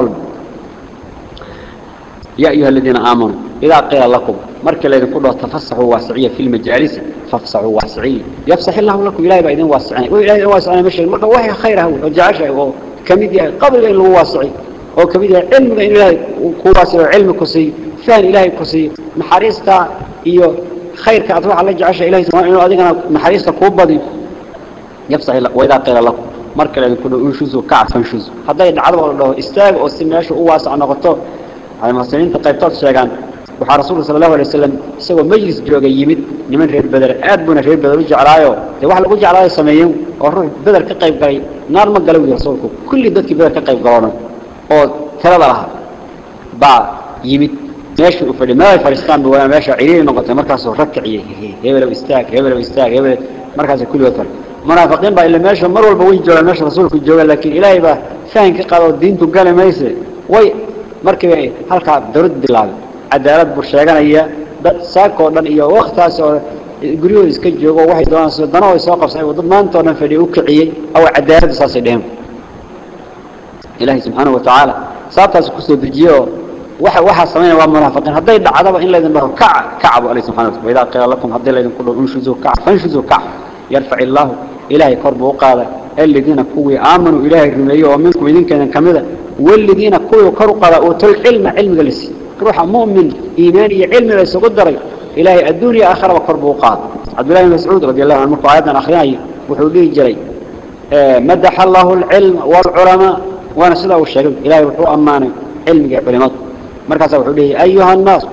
يا أيها الذين آمنوا إذا قيل لكم مركز الذين قلوا تفسحوا واسعية في المجالس فافسحوا واسعية يفسح الله لكم إلهي بعدين واسعين. وإلهي واسعين مشي المرضى وهي خيرها وجعشة وكميديا قبل هو واسعي وكميديا علم بأن إلهي كواسي وعلم كسي ثاني إلهي كسي. محاريستا إيو خيرك أطلع على جعشة إلهي سواء إنه أدقنا محاريستا كوبضي يفسح الله وإذا قيل لكم مركز الذين قلوا انشوزوا كعفا انشوزوا هذا يدعى الله إستاغ أو سمعش allahu alay wasalam isagoo majlis jooga yimid niman reer beder aad buuna reer beder u jeclaayo dee wax lagu jeclaayo sameeyeen oo ruux beder ka qayb galay naar ma gala wiyi rasuulku kulli dadkii beder ka qayb galoona oo tirada lahaa baa yimid meeshii u fadhiy meel fadhiistaan ba waa meesha ciriiri noqotay markaasuu rag kiciyey hebelow istaag hebelow istaag hebel markaasay kulligood fadhi munaafiqiin baa ila meesha mar walba way joogaan meesha rasuulku jooga laakiin ilaahay baa fahan ka qaado diintu gali mayse way markiiba halkaa dawlad bilaabay cadaalad buu sheeganaya dad saakoo dhan iyo waktaas oo guryahooda iska joogo waxay doonaan soo danahooda soo qabsay dad maanta oo dhan fadhiya u kiciyey aw cadaaladda saasay dheheen ilaahay subxaanahu watacaala sababtaas kusoo dejiyey oo waxa waxaa samaynaya waa munaafiqiin hadday dhacdaba in laydin dhaho kaca kaca bu alayhi subxana wataala idaa qiila lakum haddii laydinku dhaho unshuzuu kaca fanshuzuu kaca yarfac illaahu ilaahay kor buu u qaaday aladiina kuwii aamanuu ilaahay rumeeyey oo minkum idinkeedan ka mida والذين كلوا كرقلا أوتوا العلم علم جلسي روح مؤمن إيمان علم ليس قدري إلهي الدنيا آخر وقرب وقاد عبد الله بن مسعود رضي الله عنه قاعدنا أخياني وحوليه جري. آه مدح الله العلم والعلماء وأنا سيدا والشغل إلهي وحو أماني علم علمات مركز وحوليه أيها الناس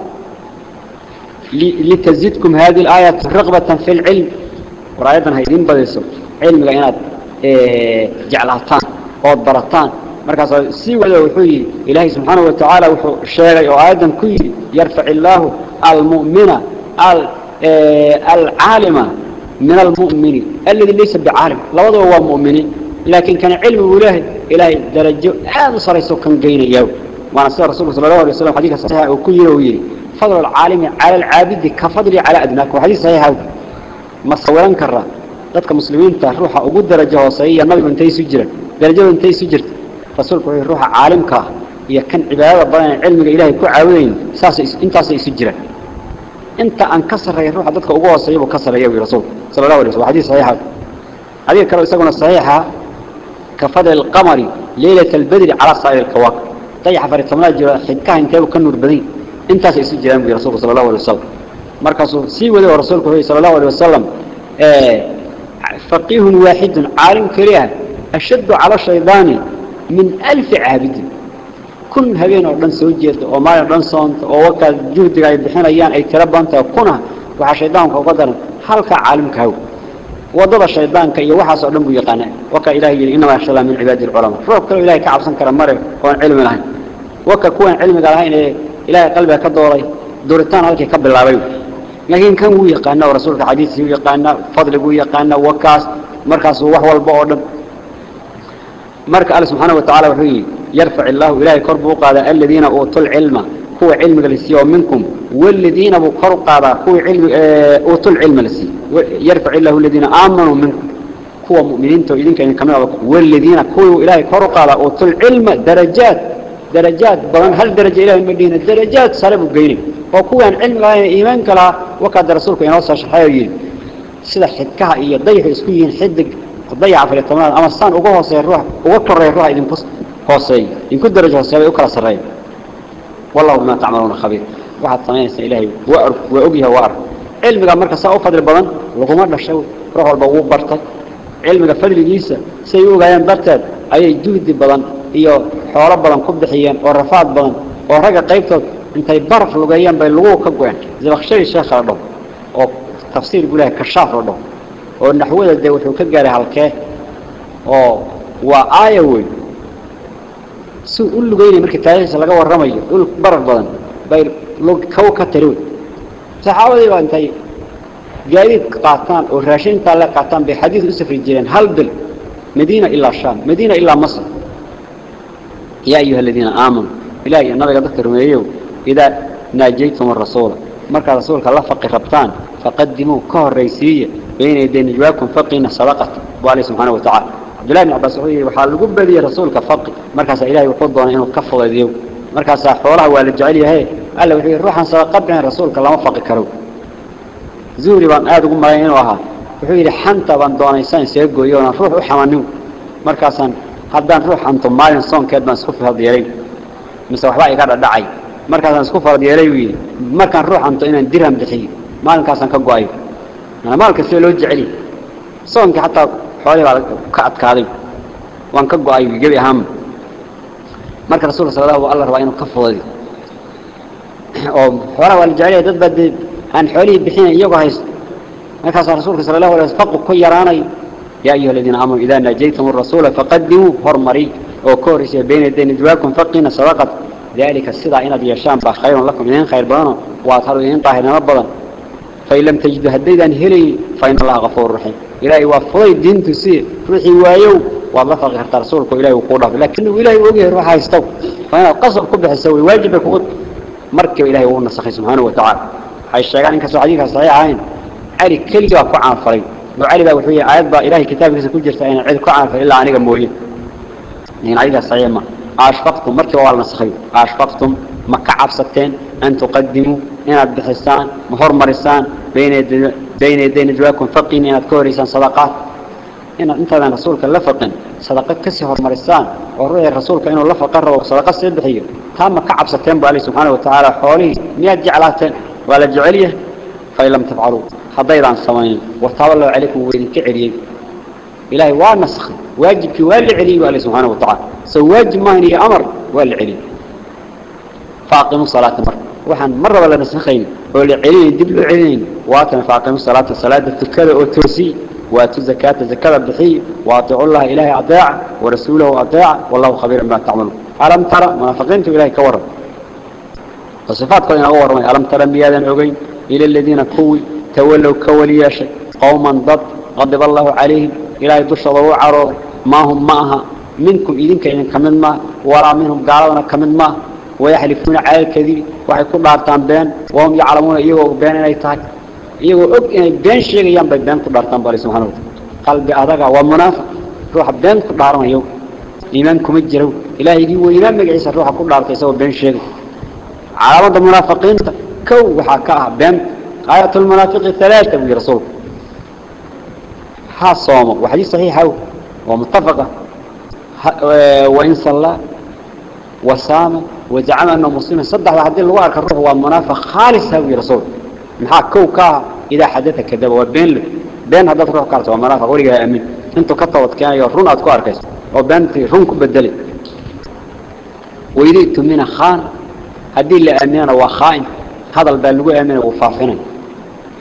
لتزيدكم هذه الآية رغبة في العلم. ورأيضا هيدين بديسو علم جينات آه جعلاتان أو subhanahu wa ta'ala wuxuu sheegay oo aadan ku yiri yarfa illahu almu'mina al al'alima min almu'mini alladhi laysa bi'alim labadaba waa mu'minin laakiin kan cilmi ilaahay ilaahay darajo aad u sareyso kan geynayo waana sida rasuulka sallallahu alayhi wasallam xadiiska saxiix oo ku yiri oo yiri fadl al'alimi ala al'abidi ka fadli ala adnaka xadiis saxiix ma sawiran kara dadka muslimiinta ruuxa ugu darajo hooseeya nabiga intay isu jiraan darajada intay isu jirtaa rasuulku wuxuu ruuxa caalimka iyo kan cibaadada badan cilmiga ilaahay ku caawinayn saas intaas isu jiraan inta aan ka sareeyo ruuxa dadka ugu hooseeyo ka sareeyo rasuulku sallallahu alayhi wasallam hadii saxiixa hadii kale isaguna saxiixa ka fadl al-qamari laylat al-badr ala sa'ir al-kawakib dayax faritamna jira xidkaha intee ka nuur badan intaas isu jiraan bi rasuulku sallallahu alayhi wasallam markaasuu si wada rasuulku sallallahu alayhi wasallam ee faqih واحد عالم كريه أشد على الشيطان من ألف عابد. كن هبين أردن سوجيت وما أردن صنت ووكا جهد أي بحين أيان أي تربانت كنها وحا شيطان كقدر حلق عالم كهو وضب الشيطان كي وحا أردن بيقانا وكا إلهي إنما يخشى من عباد العلماء. روح كل إلهي كعب سنكر مرة كون علم لهين وكا كون علم قال هين إلهي قلبه كدوري دورتان هلكي كبل الله لكن كان هو يقانا ورسولك حديث يقانا فضل هو يقانا وكاس مركز وحوى البعض مرك الله سبحانه وتعالى وحي يرفع الله إلى كرب قادة الذين أوتوا العلم هو علم لسي منكم والذين بقر قادة هو علم آه، أوتوا العلم لسي يرفع الله الذين آمنوا منكم. هو مؤمنين تؤيدين كأن كمل والذين كوي إلى كرب قادة أوتوا العلم درجات درجات بمن هل درجة إلى المدينة درجات سلب قيني. وكو أن علم إيمانك لا وكاد رسولك ينوصى شحيين سلح حدكها إيا ضيح إسكوين حدك. Iyo dayx isku yihiin xidig ضيع في التمام أما الصان وجوه سيروح وكر يروح إذن قص قصي إن كل درجة قصي وكر سري والله بما تعملون خبير. واحد سنة إلهي وأعرف وأجيها وأعرف. علم قال مركز سأو فضل البضن وقمر للشوي روح البووب برتك علم قال فضل جيسة سيوغا ينبرتد أي جهد البضن إيو حوار البضن قبض حيان ورفات بضن ورقا قيبتك أنت يبرف لغيان بين لغوه كقوان زي بخشري الشيخ رضو. وتفسير يقول لها كشاف رضو. oo naxwada de wuxuu ka gaaray halkee oo waa aaya weyn si u lugeynay markii taariikhda laga warramayo dhul barar badan bay kaw ka tari saxaabadii baa intay gaadiid qaataan oo raashintaa la qaataan bay xadiid u safri jireen hal bil ilaa shaam madiina ilaa masr yaa ayuha aladiina aamanuu ilaah iyo nabiga dadka rumeeyow idaa naajaytum arasuula markaad rasuulka la faqi rabtaan faqadimuu ka horraysiiya بين يدي نجواكم فقه صدقت وعليه سبحانه وتعالى. عبد الله بن عباس وحال القبة دي رسولك فقه مركز إلهي وقضنا إنه كفض ذيو مركز حوله والجعلية هي. قال له وحي روحا صدقت بين رسولك الله وفقه كرو. زوري بان آد قم رأينا وها. وحي لحنت بان دوان إنسان سيبقوا يونا. روح وحمانو مركزا حدان روح أنتم مالين صون كيد من سخفها ديارين من سوحبائي كارا دعي مركزا سخفها ديارين مركز روح أنتم إنا ديرهم بتحيي مالين كاسا كقوا أيوه أنا مالك سيلو جعلي. صانك حتى حالي على كعد كاري وأن كجو أي جبي هم. مالك رسول الله صلى الله عليه وآله ربعين قفوا لي وحرا والجعلي تدبد عن حالي بحين يجهز مالك رسول الله صلى الله عليه فقط كيراني يا أيها الذين آمنوا إذا نجيتم الرسول فقدموا فرمري أو كورس بين الدين دواكم فقنا سرقت ذلك الصدع إن ديشان بخير لكم إن خير بنا وأثروا إن طاهرنا بنا فإن لم تجد هديدا هلي فإن الله غفور رحيم. إلهي وفضي الدين تسيء روحي وايو وضفق هرت رسولك وإلهي وقوله. لكن إلهي وقه روحا يستوى فإن القصر قبح السوي واجبك وقد مركب إلهي وقلنا سخي سبحانه وتعالى. حي الشيخان إنك سعديك صحيح عين. علي كل جواب قعا فريد. وعلي باب الحوية عيد با إلهي كتابك سكون جرسائنا عيد قعا فريد إلا عنيك موهيد نين يعني عيدها صحيح ما. أشفقتم مركب وقلنا سخي أشفقتم مكعب ستين أن تقدموا هنا بحسان مهور مرسان بين يدين جواكم فقين إن أذكر سان صدقات. إن أنت ذا رسولك لفقين صدقات كسيه ومارسان ورؤية رسولك إنه لفقر وصدقات سيدحيه تاما كعب ستين بألي سبحانه وتعالى حوالي مياد جعلات ولا جعلية. فإن لم تفعلوا. حضير عن صوانين وتولوا عليكم وإن كعليه إلهي وانسخ واجبك والعلي وألي سبحانه وتعالى. سواج ماني أمر والعلي. فاقموا صلاة مرد وحن مرة ولا نسخين. والعين دبل عين واتن فاقم الصلاة الصلاة تذكر أو ترسي وتزكاة زكاة بحي واطيع الله إلهي أطاع ورسوله أطاع والله خبير بما تعمل ألم ترى منافقين في إلهي كورب فصفات قلنا أورم ألم ترى بيادا عقين؟ إلى الذين كوي تولوا كولي قوما ضد. غضب الله عليهم. إلى دش الله عرض ما هم معها. منكم إذنك إذن كمن ما. ورا منهم قالوا كمن ما. ويحلفون على كذب ويكون بارتان بين وهم يعلمون إيهو بين اي تاك إيهو اب اي بين شيء ينبى بينك بارتان بالي سبحانه وتعالى. قلب اذاك ومنافع روح بينك بارم ايهو ايمانكم اجروا إلهي ديو إيمان مقعيسة روح كل بارتان يسوى بين شيء. على دا منافقين كو وحاكاها بين. آية المنافق الثلاثة في رسول ها صومك وحديث صحيح هو. ومتفقة آه، وإن صلى وصامك وزعم أن المسلمين صدح وحدين الله أكره هو منافق خالص هوي رسول. محا كوكا إذا حدثك كذب وبين بين هدف روح كارتا ومنافق. وليك يا أمين. انتو كطوت كان يورون أتكو أركيس وبين رنكو بدلي ويريد تمنى خان. هدين لأمين وخائن. هذا البال لقو أمين وفافنين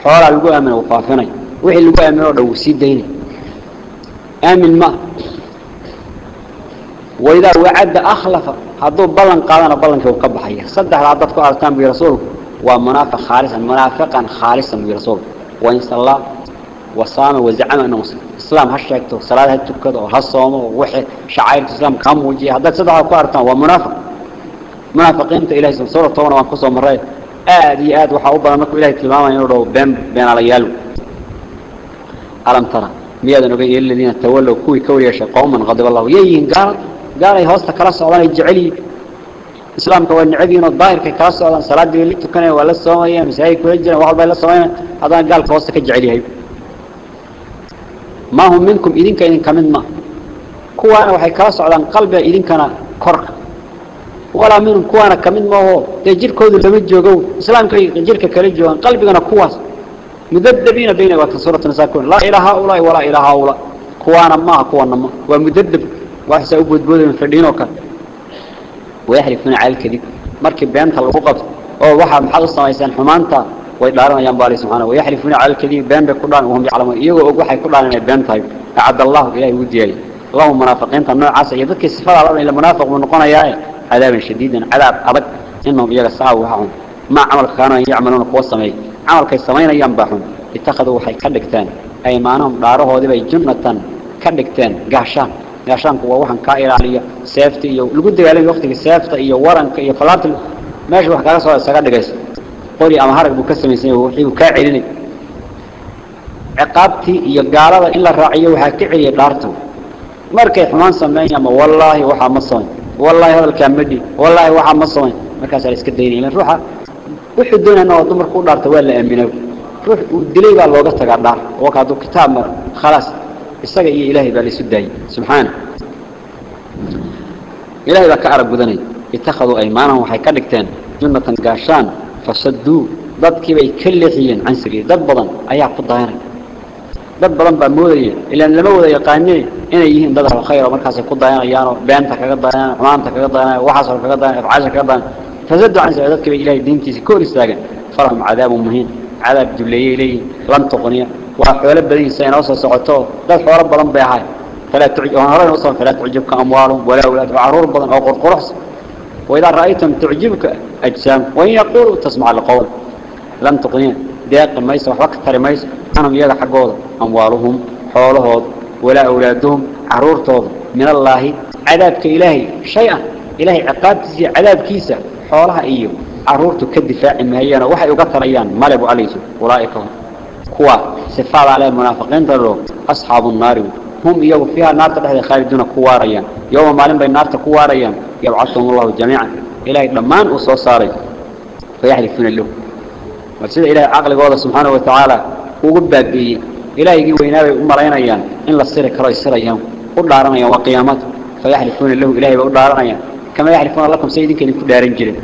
حوالا لقو أمين وفافنين وحي لقو أمين ودو سيد ديني أمين ما. Aaminay wuu faafinay xoolaa lagu aaminay wuu faafinay wixii lagu aaminay o dhan wuu sii daynay aamin ma waidaa wacadda akhlafa hadduu ballan qaadana ballankii uu ka baxaya saddexda haddaad ku aragtaan buu rasuulku waa munaafiq khaalisan munaafiqan khaalisan buu rasuulku wain sallaa wasaama wazacama annahu muslim islaam ha sheegto salaad ha tukado oo ha soomo oo wixii shacairta islaamka ha muujiya haddaad saddexda ku aragtaan waa munaafiq munaafiqiinta ilahay suura tobana waan kusoo marray aad iyo aad waxaa u badan markuu ilahay tilmaamaya inuu dhaho been beenaalayaal alam tara miyaadan ogay ila aladiina tawallow kuwii ka waryeeshay qowman qadib allahu yeeyihiin gaalad gaalay hoosta kala socdaan ay jecel yihiin islaamka waa necab yihiin oo daahirkay kala socdaan salaaddii bay la tukanayaan waa la soomayaan masaajid kula jiraan wax walba ay la soomayaan haddana gaalka hoosta ka jecel yahay maa hum minkum idinka idin ka mid ma kuwaana واحد سأبود بود من فردينوكا ويحرف من عالك دي مركب بيانتا لقوقت أو واحد محقصة ميسان حمانتا ويقارن يا مبالي سبحانه ويحرفون على الكذب بين بكران وهم يعلمون. إيه، يجوا أقوى حي كران من بين طيب. عبد الله إلى يودي أي الله منافقين. طن عسى. يذكر السفر على إلى منافق من قنا يا إيه. عذاب شديد عذاب أبد. إنهم يلا سعوا هم ما عمل كانوا يعملون قوس مي عمل كيسمين ينبحون اتخذوا حي كدكتان أي ما نم داره هذا بجنة waxay ku dhaan inay been tahay acad allahu ilahay ugu diyaayay lahum munaafiqiinta noocaasa iyo dadkii sifadaa la dhan ila munaafiq buu noqonayaae cadaaban shadiidan cadaab adag inahum iyaga saa waxa xun maa camalka kaanu an yacmaluuna kuwa sameey camalkay samaynayaan baa xun ittakhaduu waxay ka dhigteen aymaanahum dhaarahoodibay junnatan ka dhigteen gaashaan gaashaanku waa waxaan kaa ilaaliya seefta iyo lagu dagaalamay waqtiga seefta iyo waranka iyo falaarta meesha wax kaga soo isaga dhigaysa qori ama harag buu ka samaysan yahay wixii uu kaa celinay ciqaabtii iyo gaalada in la raaciyo waxaa ka celiyay dhaartan markay xumaan sameeyaan ama wallaahi waxaa ma samayn wallaahi hadalkaa ma dhi wallaahi waxaa ma samayn markaasaa la iska daynaya ilan ruuxa wuxuu doonayna waa dumar ku dhaarta waa la aaminay ruux uu dilay baa looga tagaa dhaar oo kaadu kitaab mar khalaas isaga iyo ilaahay baa la isu daayay subxaana ilaahay baa ka arag gudanay ittakhaduu aymaanahum waxay ka dhigteen junnatan gaashaan fasaduu dadkii bay ka leexiyeen can sabiili dad badan ayaa ku dayanay dad badan baa moodaya ilaan lama wada yaqaanee inay yihiin dad khayr oo markaasay ku dayanayaanoo beenta kaga dayanayaan xumaanta kaga dayanayaan waxaasoo kaga dayanayaan afcaasha kaga dayanayaan fasaduu can sabiili dadkii bay ilaahay diintiisa ka hor istaageen falahum cadaabun muhiin cadaab dulleeyay leeyihin lan tuqniya badanyiisa inoo soo socoto dad xoolo badan bay ahay فلا تعجب. وصل فلا تعجبك أموالهم ولا أولاد وعرور بدن أو قرقرص وإذا رأيتم تعجبك أجسام. وإن يقولوا تسمع القول. لم تقنين. ديق ميس وحوك ترميس أنهم يلا حقود أموالهم حولهم ولا أولادهم. عرور طوض من الله. عذابك إلهي. شيئا. إلهي عقاب تزي عذاب كيسة. حولها إيو. عرورته كالدفاع مهيانا وحي يقتل أيان. مالبوا عليه أولئك هم. كوا سفال على المنافقين تلو أصحاب النار. هم يو فيها نار تحت خالدون كواريا يوم مالين بين نار كواريا يبعثهم الله جميعا. إلهي لمان أصو صاري فيحلفون له. وسيد إلهي عقل قوضة سبحانه وتعالى. وقبات بي. إلهي يجي وينابي أمرين أيام إن الله السر كرا يسر أيام قل دارنا وقيامته فيحلفون له. إلهي بقول دارنا كما يحلفون لكم سيدين كان يكون دارين جرين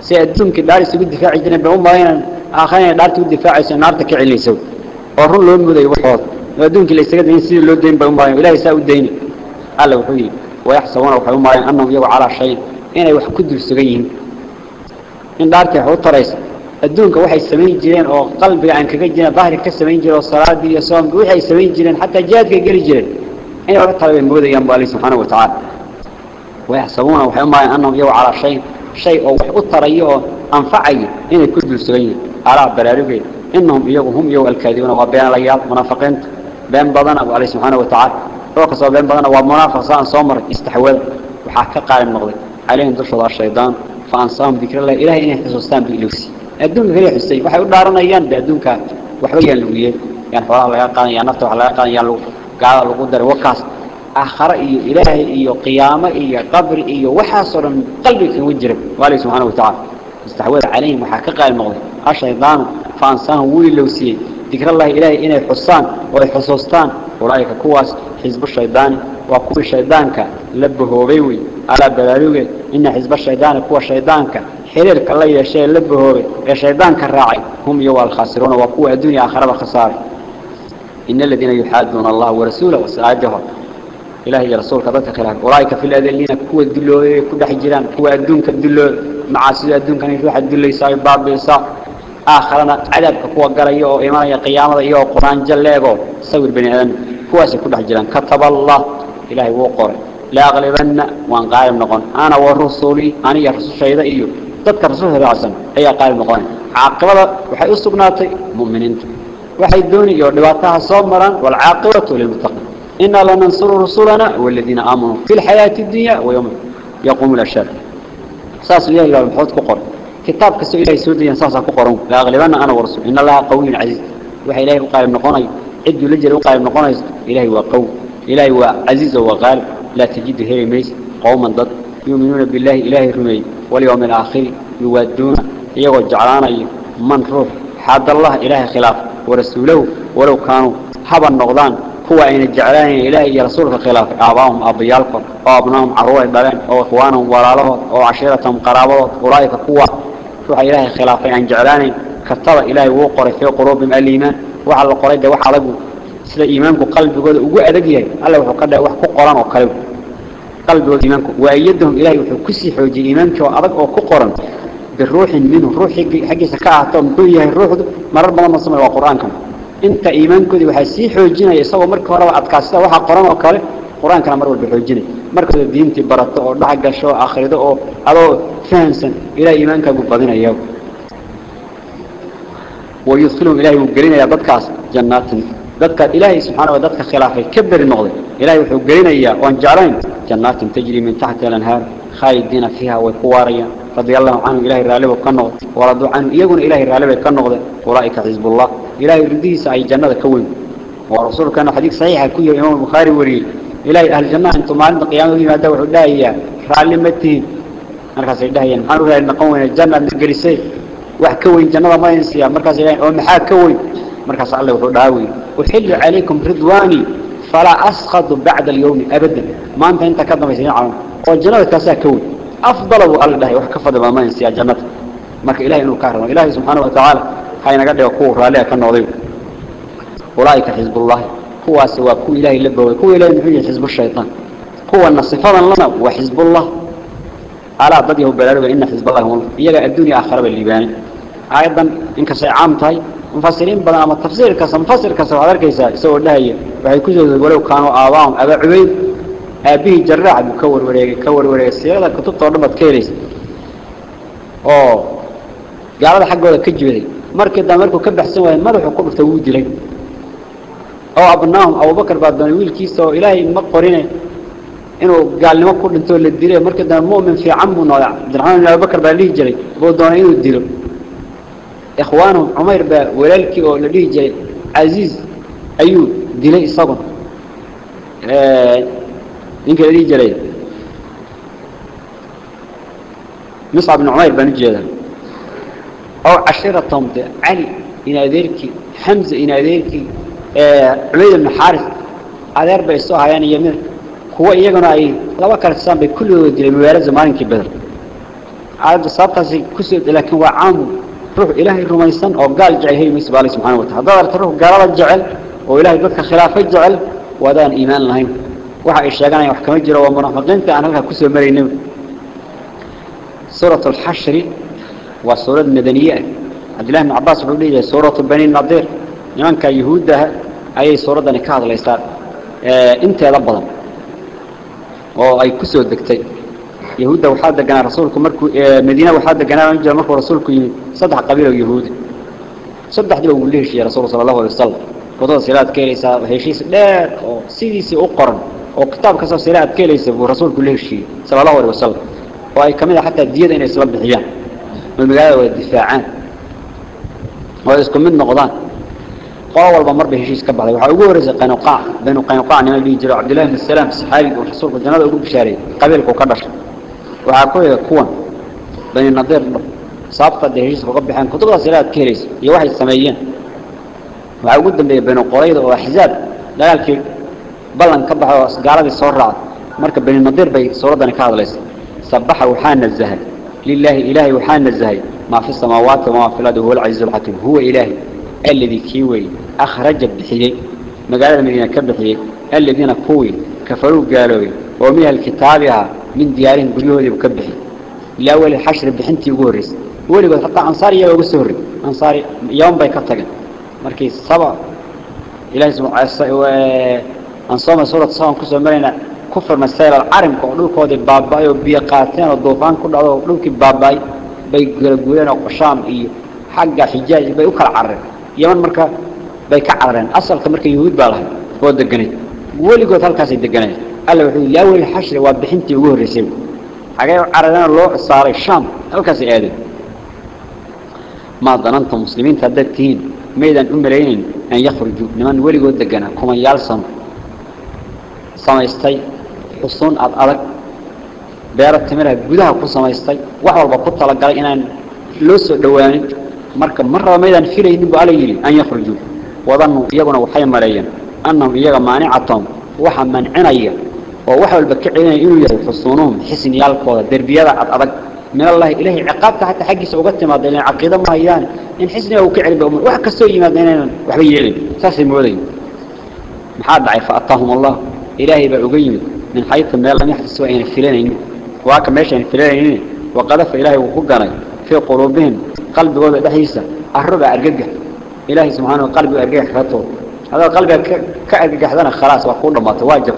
سيدون كدار يسوي الدفاع جرين بأمرين آخرين دار تقول دفاع يسوي نار تكعلي ورن لون مدي وحوض ما دونك اللي سجد من سير لود دين بعمر ولا يساوي ديني على وحوي ويحسون وحوم ماي أنهم يو على شيء هنا يو كدر سجين إن دارك حوض طريس الدونك وحي سمين جيران أو قلب عن كجينا ظهر كسمين جيران الصلاة دي يسوم وحي سمين جيران حتى جاد كجيل جيران هنا ورد طلب من مدي ينبغي الله سبحانه وتعالى ويحسون وحوم ماي أنهم يو على شيء شيء أو حوض طريه أنفعي هنا كدر سجين على براري iyagu hum iyagu alkaadibuuna waa beenalayaal munaafiqiinta بين بدن أبو عليه سبحانه وتعالى. كسب بين بدن ومنافق صان صمر استحوذ وحكى قال النقضي عليهم دشوا الشيطان. فأنصام ذكر الله إلهي إنه حسوستان بإلوسي. أدون غير حسي وحي ودارنا يان أدون كان وحبيا لويه يعني حوالله الله يقان يعني نفته الله يقان يعني قال له قدر وكاس. آخر إيو إلهي إيو قيامة إيو قبر إيو وحاصر من قلبك وجرب. وعليه سبحانه وتعالى. استحوذ عليهم وحكى قال النقضي الشيطان فأنصام ويلوسي ذكر الله إلهي إنه حصان ويحصوستان أولئك كواس حزب الشيطان وكل شيطانك. لبه بيوي على بلالوغي. إن حزب الشيطان كوا شيطانك. حليلك الله يشيء لبه يا شيطانك الراعي. هم يوا الخاسرون وكوا الدنيا آخر خسارة إن الذين يحادون الله ورسوله وسعاده إلهي رسولك ضدك خلاف أولئك في الأذلين كوا الدلو كوا حجران كوا الدنك الدلو معاصي الدنك يروح الدلو يساوي باب يساوي آخرنا عذابك كوا قرية أو إيمان يا قيامة يا قرآن جلّيغو. سوي بني آدم. كواسي كل حجران كتب الله. إلهي وقر. لا أغلبن. وان قائم نقون أنا ورسولي. أنا يا رسول شيدا إيو. تذكر رسول هذا عسن هي قائم نقون عاقبة. وحي أسقناتي. مؤمنين وحي الدوني يوردباتها صمرا. والعاقبة للمتقين. إنا لننصر رسولنا والذين آمنوا في الحياة الدنيا ويوم يقوم الأشهر ساس الله محوط كقر. كتاب كسو إلهي سودي ينصاصا كقرون لا أغلبن أنا ورسول إن الله قوي عزيز. وحي إلهي قائم نقوني. عد لجل وقائم نقوني. إلهي وقوي إلهي وعزيز وغالب لا تجد هي ميس قوما ضد. يؤمنون بالله إلهي رمي. واليوم الآخر يودون. يقول جعلانا من روح. حاد الله إلهي خلاف. ورسوله ولو كانوا حبا النقضان هو أين الجعلان إلهي رسولك خلاف. أعباهم أبيالكم أو أبنائهم عروة الدلين أو إخوانهم ولالهم أو عشيرتهم وحا إلهي خلافي عن جعلاني خطر إلهي وقري في قروب من الإيمان وحا القريد وحا لقو سلا إيمانك قلبه قد أقوى أدقيه الله وحا قد قرآن وقلبه قلبه وإيمانك وأيدهم إلهي وحا حوجي. إيمانك وأدق وحا قرآن. بالروح منه. روحي حقي سكاعتهم دويه الروح دو مرربا لما صمي وقرآنكم إنت إيمانك دي وحا سي حوجينا يصوى مركورا وعدكاسة وحا قرآن وقلبه القرآن كان مرور بالحجين مركز الدين تبرت أو ضحك شو آخر ده أو أو ثانسا إلى إيمانك بفضينا يوم ويدخلهم إلهي وقرينا يا بكاس جنات دتك إلهي سبحانه ودتك خلافه كبر المغضي إلهي وقرينا يا وانجارين جنات تجري من تحت الأنهار خايدين فيها وقواريا رضي الله عنه إلهي الرالب وقنغض ورضو عنه يقول إلهي الرالب وقنغض ورائك عزيز الله إلهي رديس أي جنة كون ورسول كان حديث صحيح كل يوم البخاري وريل waa rasuulkana xadiid saxiixa ku yiri imaam bukhaari wariyey ilaahay ahlu jannaha intuu maalinta qiyaamada yimaada wuxuu dhahayaa raalli ma tihin markaasay dhahayaan maxaan u raalli noqon weyna jannaad na gelisay وحكوين جنة ما ينسيها مركز إلهي ومحا كوين مركز الله وحداوي وحل عليكم رضواني. فلا أسخط بعد اليوم أبدا. ما أنت أنت كذا مسيح عام والجنة كاسا كوين أفضل الله وحكفض ما ينسيها جنة مرك إلهي إنه كهرم إلهي سبحانه وتعالى. حين قد يقول راليه كالنظيم أولئك حزب الله. هو سوى كو إلهي لبوي كو إلهي محيي حزب الشيطان. هو أن صفادا لنا وحزب الله. على ضده بلالوه إن حزب الله هم. يجا الدنيا آخر بالليباني أيضا إنك سيعام تاي. مفسرين بدنا أما التفسير كسا مفسر كسا وعذر كيسا يسوي الله وحي كجوز ولو كانوا آباهم أبا عبيد. أبيه جراح بكور وريق كور وريق. السيارة كتب طرمت كيريس أوه. قال هذا حقه كجبري. مركز ده مركز كبح سوى مدحوا كبر توودي لك. أو أبناهم أبو بكر بعد ويل كيسو إلهي ما قرينه. إنه قال لما كل أنتوا اللي تديره مركز مؤمن في عمه نوع عبد الرحمن أبو بكر بقى ليه جري؟ بودون إنه تديره إخوانهم عمير بقى أو اللي جري. عزيز أيوب ديلي صبر. آه يمكن اللي جري؟ مصعب بن عمير بن جيدا أو عشيرة طمد علي إن أديركي حمزة إن أديركي عبيد بن حارث kuwa iyaguna ay laba kala tisaan bay kulligood dilay magaalada maalinkii bedel aayadda sababtaasi kusoo laakiin waa caamu ruux ilaahay rumaysan oo gaal jecel heli maysa baali subxana wataala haddaad aragto ruux gaalada jecel oo ilaahay dadka khilaafa jecel waadaan iimaan lahayn waxa ay sheeganayaan wax kama jiro waa munaafiqiinta aan halkaa kusoo maraynay suurat alxashri waa suurad madaniye ah cabdillahi bn cabbaas wuxuu leeyahay suuratu bani nadiir nimanka yuhuuddaha ayay suuraddani ka hadlaysaa inteeda badan oo ay ku soo degtay yahuudda waxaa deganaa rasuulku markuu madiina waxaa deganaa jira markuu rasuulku yimid saddex qabiil oo yahuudi saddexdiiba wuu la heshiiyey rasuulku sala allahu alay wasalam kutubada silaad ka helaysaa heshiis dheer oo sidiisii u qoran oo kitaab kastoo silaad ka helaysa buu rasuulku la heshiiyey sala allahu alay wasalam oo ay kamid ah xataa diyada inay isla bixiyaan oo magaalada wada difaacaan oo isku mid noqdaan قاول بمر به شيء كبعله وحوجور إذا قنوقع بينه قنوقع نما بيجي جرى عبد الله السلام صحابي وحصل في الجنازة وقول بشاري. قبل كوكبش وعكوي كون بين النذير صابقة دهيز وقبي حن كتب غزلات كيريس. يواحد سمايين وعوجود بين بينه قريض وحزاب لا لك بلن كبعه قال لي صورة مركب بين النذير بي صورة أنا كارلس صبحة وحان الزهد لله إلهي وحان الزهد ما في السماوات وما في الأرض. هو العزيز الحكيم. هو إلهي. الذي كيوي. أخرج بحيي مقالة المدينة كبحيي الذين كوي كفروا قالوا ومن الكتابها من ديارهم ذي بكبحي لأول الحشر بحنتي يقوريس ولي قلت حتى أنصاري يا وقسوري أنصاري يوم باي كتغن مركي السبع إلهي سمع أنصام سورة صام كسو مرينا. كفر مسائل العرم كعلوك هذه الباباي وبيقاتين والضوفان كل هذا علوك الباباي بيقلقولين وقشام. إيه. حق حجاج بيوكل عرم. yaman marka bay ka carareen asalka marka yahuud baa lahay oo deganay weligood halkaasay deganay alla wuxuu yaa weli xashri waa bixintii ugu horreysay xagee carareen loo saaray sham halkaasay aadeen ma dananta muslimiinta haddaad tihiin maydaan u malaynayn an yakhrujuu niman weligood deganaa kumanyaal sano samaystay xusuun ad adag beero timiraha gudaha ku samaystay wax walba ku talagalay inaan loo soo dhowaanin marka marraba maydaan filaynin buu alla yidhi an yakhrujuu وظنوا يجون وحي مريم أنهم يجوا مانع عطهم وح من عناية ووح البكعين يجوا يفصلونهم حسن يالكوا دربيا أضرب من الله إله عقابك حتى حق سوقت ما دين عقيدة ما يان إن حسن وكعب بأمر وح كسوي ما دينان وحبي يلين ساس المولين محاد عيف أطهم الله. إلهي بعجيم من حيث ما لم يحس وين يعني الفلانين وعك ماشين الفلانين وقذف إلهي وخجرين في قلوبهم. قلب وضع دحيسة. أهرب أرجعه إلهي سبحانه قلب أرجع خطو هذا قلب ك كأرجع حذنا خلاص وأقول ما تواجب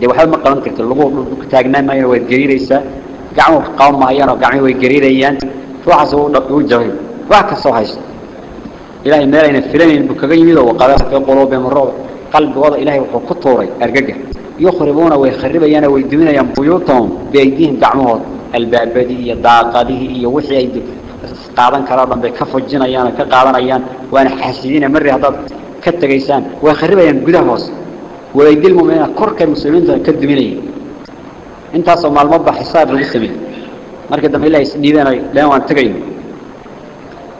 دي وحال ما قلنا كت اللغو تاجنا ما يروي الجريرة إسا قاموا قام ما يروي قاموا الجريرة يان فراح سو نقول جاهي راح كسو هاي. إلهي ما لين فلان بكرين يدو وقلاص في قلوب من رب قلب وضع إلهي وقطوري أرجع يخربونه ويخرب يانا ويدمنا يمبيوتهم بأيديهم دعمهم الباب بديه ضاقه به يوحي قادن كرادن بي كفوجين ايانا كقادن أيان وأن حاسدين مري هداد كتاقيسان واخربا يان قده هوس. ويقل المؤمنين كورك المسلمين كدمينين انت أصلا مع المبا حساب المسلمين. مارك الدم الله يسنيدين لانوان تقعين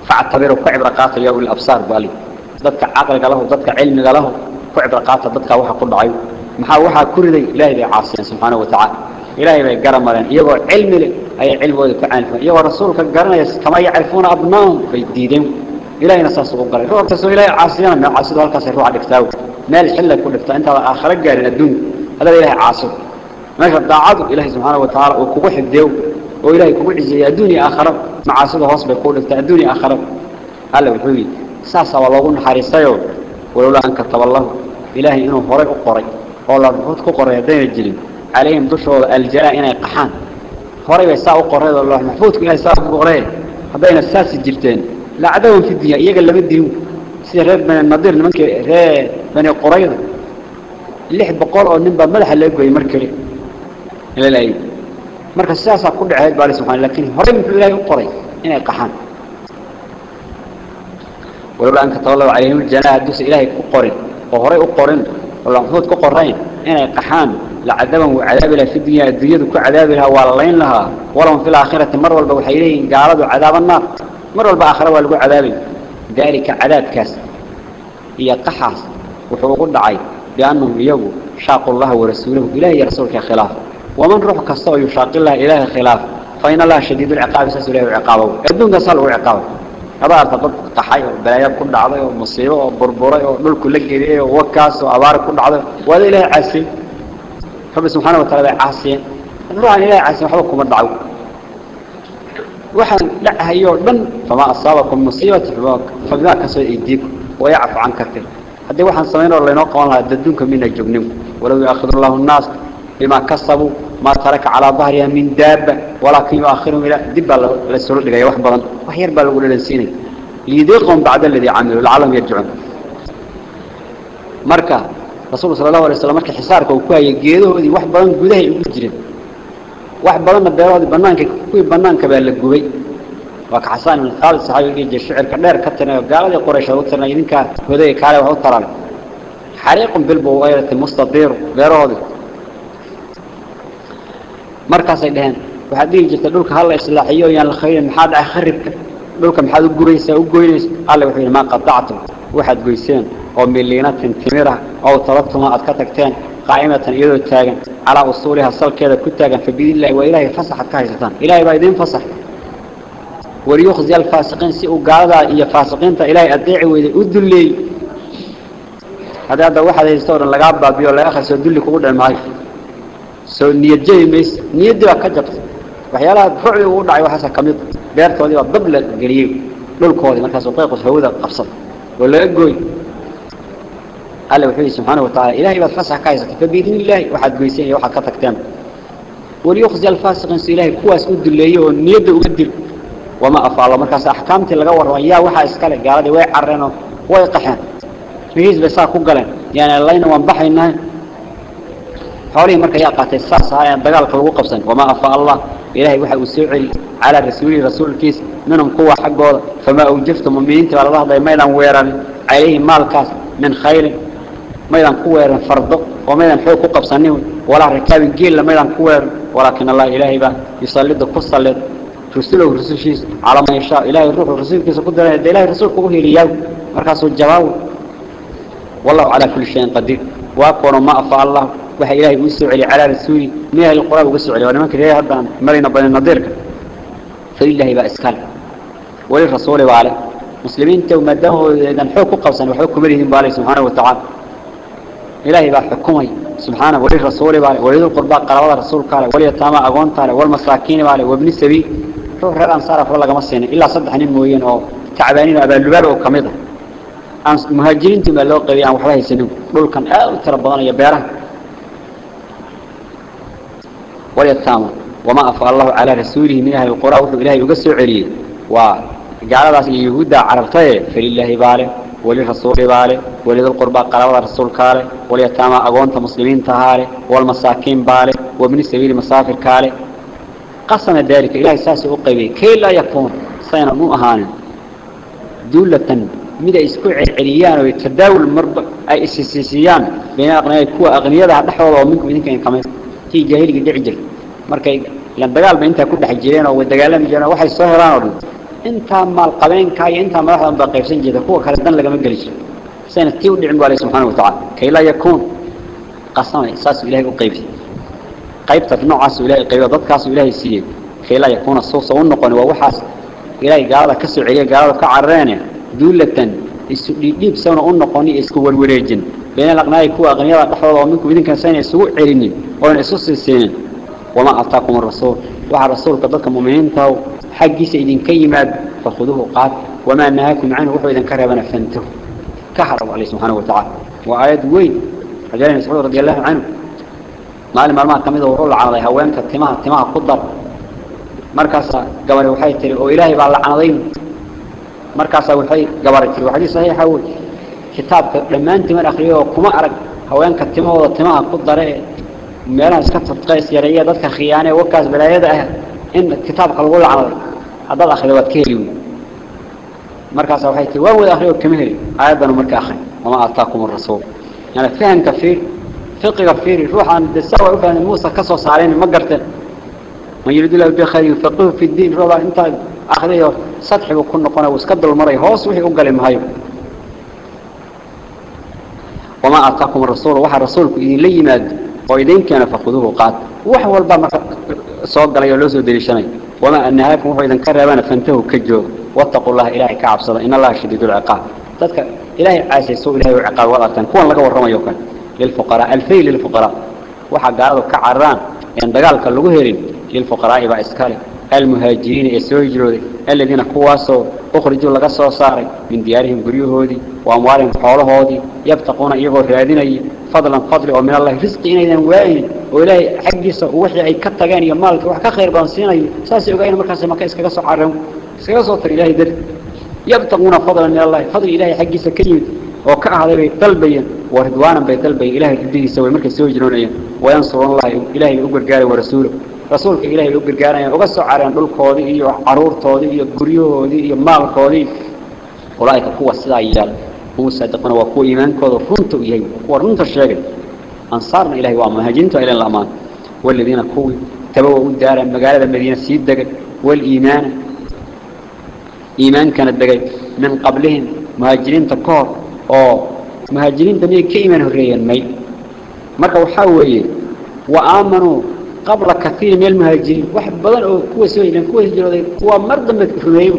فاعتبروا كعب رقاط اليوم الأبصار بالي. ضدك عقلك له ضدك علمك له كعب رقاط ضدك وحا قد عيو. محا وحا كردي لا يدي عاصيا سبحانه وتعالى. إلهي بي قرم مرين. يضع علمي لك أي علم ودي كعان يقول رسولك قرنا كما يعرفون أبنائهم في الديدين. إلهي نساس وقال روح تسو إلهي عاصيا من عاصي ذلك سيروح على كتاب مال حلة كل فتا أنت آخر قال الدنيا. هذا إلهي عاصي. ماشي الدعاء إلهي سبحانه وتعالى وكبح الديو. وإلهي كبح الزي الدنيا آخر معاصي هوس بيقول لك الدنيا آخر له وحوي ساسا والله حريصيو ولولا أن كتب الله. إلهي إنه هري أقري والله رفض كقري يدين الجليل. عليهم دشوا الجلاء إنه يقحان. هري بيساء أقري الله محفوظ إلهي ساء أقري هذين الساس الجلتين لا عدو في الدنيا. إيقا اللي بديهم سير ريب من النظير لمنك ريب بني قريضة اللي حب قول أو ننبى ملح اللي يبقى مركري إلى الأيد مركز الساسة كل عهد بالي سبحانه لكن هري من إلهي أقري إنه يقحان ولولا أن كتولوا عليهم الجناح دوس إلهي كقرن وهري أقرن والله محمود كقرين. إن قحان. لعذابهم وعذاب لها في الدنيا. الدنيا كعذاب لها واللين لها. ولهم في الآخرة مرة والبوحيلين قالوا عذاب النار. مرة والبآخرة والقوا عذاب. ذلك عذاب كاس. هي قحاس. وحقوق الدعي بأنهم يجوا شاقوا الله ورسوله إلهي رسولك خلاف. ومن روح كستوى يشاق الله إلهي خلاف. فإن الله شديد العقاب ساس إلهي عقابه. الدنيا صلوا عقابه. abaar dad qaxay oo balaayo ku dhacday oo musiibo oo burburay oo dhulku la geeyay oo wakaas oo رب سبحانه وتعالى عاصين الله إلى عاصم حبكم الدعوة وحن لا هيور من فما أصابكم مصيبة فبك فبما كسر إيديك ويعف عن كثير. هذا وحن صمينا الله ينقون الله يددونكم من الجبنم ولو يأخذ الله الناس بما كسبوا ما ترك على ظهرها من ولا ولكن يؤخرهم إلى دب للسرود لغاية وحبرا وحير بالغول للسيني. ليذيقهم بعد الذي عملوا العالم يرجعون. مركا رسول صلى الله عليه وسلم مركا حسارك وكوها يجيده ذي واحد بضن قده يجرين واحد بضن الدائرة ذي بنانك كوي بنانك بالقوي وكحسان من خالد صحابي يجي الشعر كدير كتنا قال لي قريش وقتنا يدينك هذي كالي وهو ترى حريق بالبوائرة المستطير dhulka hal la islaaxiyo yaan la khayrin maxaad ah kharibka dhulka maxaad u guraysaa u goynaysa alle wuxuu yidhi maa qatactum waxaad goyseen. Miliinatin timira oo taratuma aad ka tagteen qaa'imatan iyadoo taagan calaa usuuliha salkeeda ku taagan fabiidillaahi waa ilaahay fasaxad ka haysataan ilaahay baa idiin fasax waliyukhzi alfaasiqiin si uu gaaladaa iyo faasiqiinta ilaahay adeeci weyday u dulleeyey haddii hadda waxaad haysta oo dhan lagaa baabiyo laga khasoo dulli kugu dhan maayo soo niyad jabi maysa niyaddii baa ka jabtay waxyaalaha rucdi ugu dhacay waxaasa ka mid beertoodii baa الله وحده سبحانه وتعالى. إلهي بعد فسح كايزك. فبإذن الله واحد قيسين واحد قطك تام وليخزي الفاسق إنس إلهي كواس أد الله يون يبدأ الله وما الله مركز أحكام تلغور وإياه واحد إسكالك قارد ويعرنه ويقحن مهيز بساء كوغلا يعني الله ينوان بحينا حوليه مركز يقعت الساس هاي بقال قلقو قبسا وما أفعل الله. إلهي واحد وسيعي على رسول رسول الكيس منهم قوة حقه. فما أوجفتم من بيئنت على الله ضيمينا ويرا عليه مالكاس من خير. ميدان كوير فرض وميدان حوك قبصني ولا ركاب جيل ميدان كوير. ولكن الله إلهي با يصلي دو كصلي رسله رسل شيء على ما يشاء. إله الروح الرسول كيس قدر؟ إله الرسول كوه هي رياو مركز الجواب. والله على كل شيء قدير. واقر ما أفعل الله. وحي إلهي بيسوع على رسولي. ميه القرآن بيسوع علي وأنا ما كده يهبا مرينا بين النظير. فإن الله يبقى إسكال وللرسول وعلى. مسلمين تو مدهو. إذا الحوك قوصا وحوك مرهم بالي سبحانه وتعالى. إلهي بحكمي سبحانه ولي الرسول بالي ولي القرباء قرابة الرسول قال ولي التامة أغوان تالي والمساكين بالي وابن السبي. روح رأى أنصار أفر الله قمسينا إلا صدحني المويين أو تعبانين أبا اللبابة وكميضة مهاجرين تم اللوق بي عن وحراه سنو قل كان أغلت ربنا يباره ولي التامة وما أفر الله على رسوله من أهل القرى وإلهي يقسع عليه. وقال الله سيهود عرفته فلله بالي وللرسول باله ولذي القربى قرابة الرسول كاله واليتامى أقونت مسلمين تهاله والمساكين باله وابن السبيل مسافر كاله. قسم ذلك إلهي ساسي أقبي كي لا يكون سينا مو أهانا دولة مدى اسكوع عليان ويتداول المرضى أي اسسيسيان بين أغنياء كوا أغنياء هذا حوضا ومنكم إذن كان tii jaahiliga dhici jirtay markay la dagaal ba inta ku dhex jireen oo dagaalami jireen waxay soo helaan oo انت مال قبين كاي انت ما راح بقى قيبسن جدا هو كلا دن لقى مجلس سنة تيو دعم بالله سبحانه وتعالى. كي لا يكون قسم إحساس إلهي وقيبسي قيبت في نوع عاس إلهي قيبة ضد كاس إلهي سيء كي لا يكون الصوص والنقن ووحاس. إلهي قال كسر عليه قال كعرانه دولة يسديب سونا النقني إسكو والوريجن. بين الأغنياء كوا أغنياء تحفظ ومنكم إذن كان سنة سوء علني وأن إسوس السنين وما أعطاكم الرسول. وعلى الرسول كذلك مؤمنين تاو. حق سيدين كيماد فخذوه قاد وما نهاكم عنه وحو إذن كرهبنا فانتهوا كحرم عليه سبحانه وتعالى. وآيات وين؟ رجال مسعود رضي الله عنه. مالي مرمى كميدة وحول على هوانك التماع التماع قدر. مركز قبل وحي تري. وإلهي بعد العنضين مركز وحي قبل تري. وحديث صحيح أول كتابك لما أنت من أخريه وكما أرق هوانك التماع والتماع قدر. meelaha iska tadqays yareeya dadka khiyaanay wakaas balaayada ah إن كتاب قالوا له عمر هذا الأخير واتكيلون مركز أو حيث وهو الأخير كمهري أيضا مركز آخر. وما أعطاكم الرسول. يعني فهم كفير فق كفير روح عن الدساوة روح عن الموسى كسو سعرين مقرتا من يريد الله بخير يفقه في الدين روح انت أخذي سطح وكنا قنا وسكدر المرأي هوس وحي أقل المهايب وما أعطاكم الرسول وحا رسولك إذن لي ماد وإذن كان فخذوه وقات وحا والبا عليه لو سو دليشنay وما وحو إذن كربنا فانتهوا كجوج واتقوا الله إلهي كعب صدا إن الله شديد العقاب. ذلك إلهي عاسي سوء إلهي العقاب وضعتان كون لك ورمى يوكا للفقراء الفيل للفقراء. وحا قالوا كعران. يعني المهاجرين يسوجروا الذين كواسوا أخرجوا لغا سو ساري من ديارهم غريوهودي وأموالهم حولهودي يبتقون إيغو راديني فضلا فضل ومن الله رزق إنيدان واين وإلهي حقيسا ووحي أي كتغان يا مالك وحكا خير بانسيني ساسي أغاين مركز مكا إسكا سو عرهم إسكا سو تر إلهي در يبتقون فضلا من الله فضل إلهي حقيسا كلمة وكأهذا بي طلبيا وردوانا بي طلبي إلهي إبديه سوي مركز سوجرون وينصر الله إلهي أقر قاري ورسوله rasuulka ilaahay u gargaarayaan uga soo careen dhulkoodii iyo caruurtoodii iyo guryahoodii iyo maalkoodii ulaaika kuwa sidaa yaal hum saadiquna waa kuwa iimaankooda runta u yahay kuwa runta sheegay ansaarna ilaahay waa muhaajiriinta ilaa la amaan waladiina kuwii tabawa u daaraan magaalada madiina sii degay waliimaana iimaankana degay min qablihim muhaajiriinta ka hor oo muhaajiriinta miyay ka iimaan horreeyeen may marka waxaa weeye wa aamanuu قبل كثير من المهاجرين. واحد بدل أو كوا سوي لأن كوا هجروا كوا مرضى متفهمين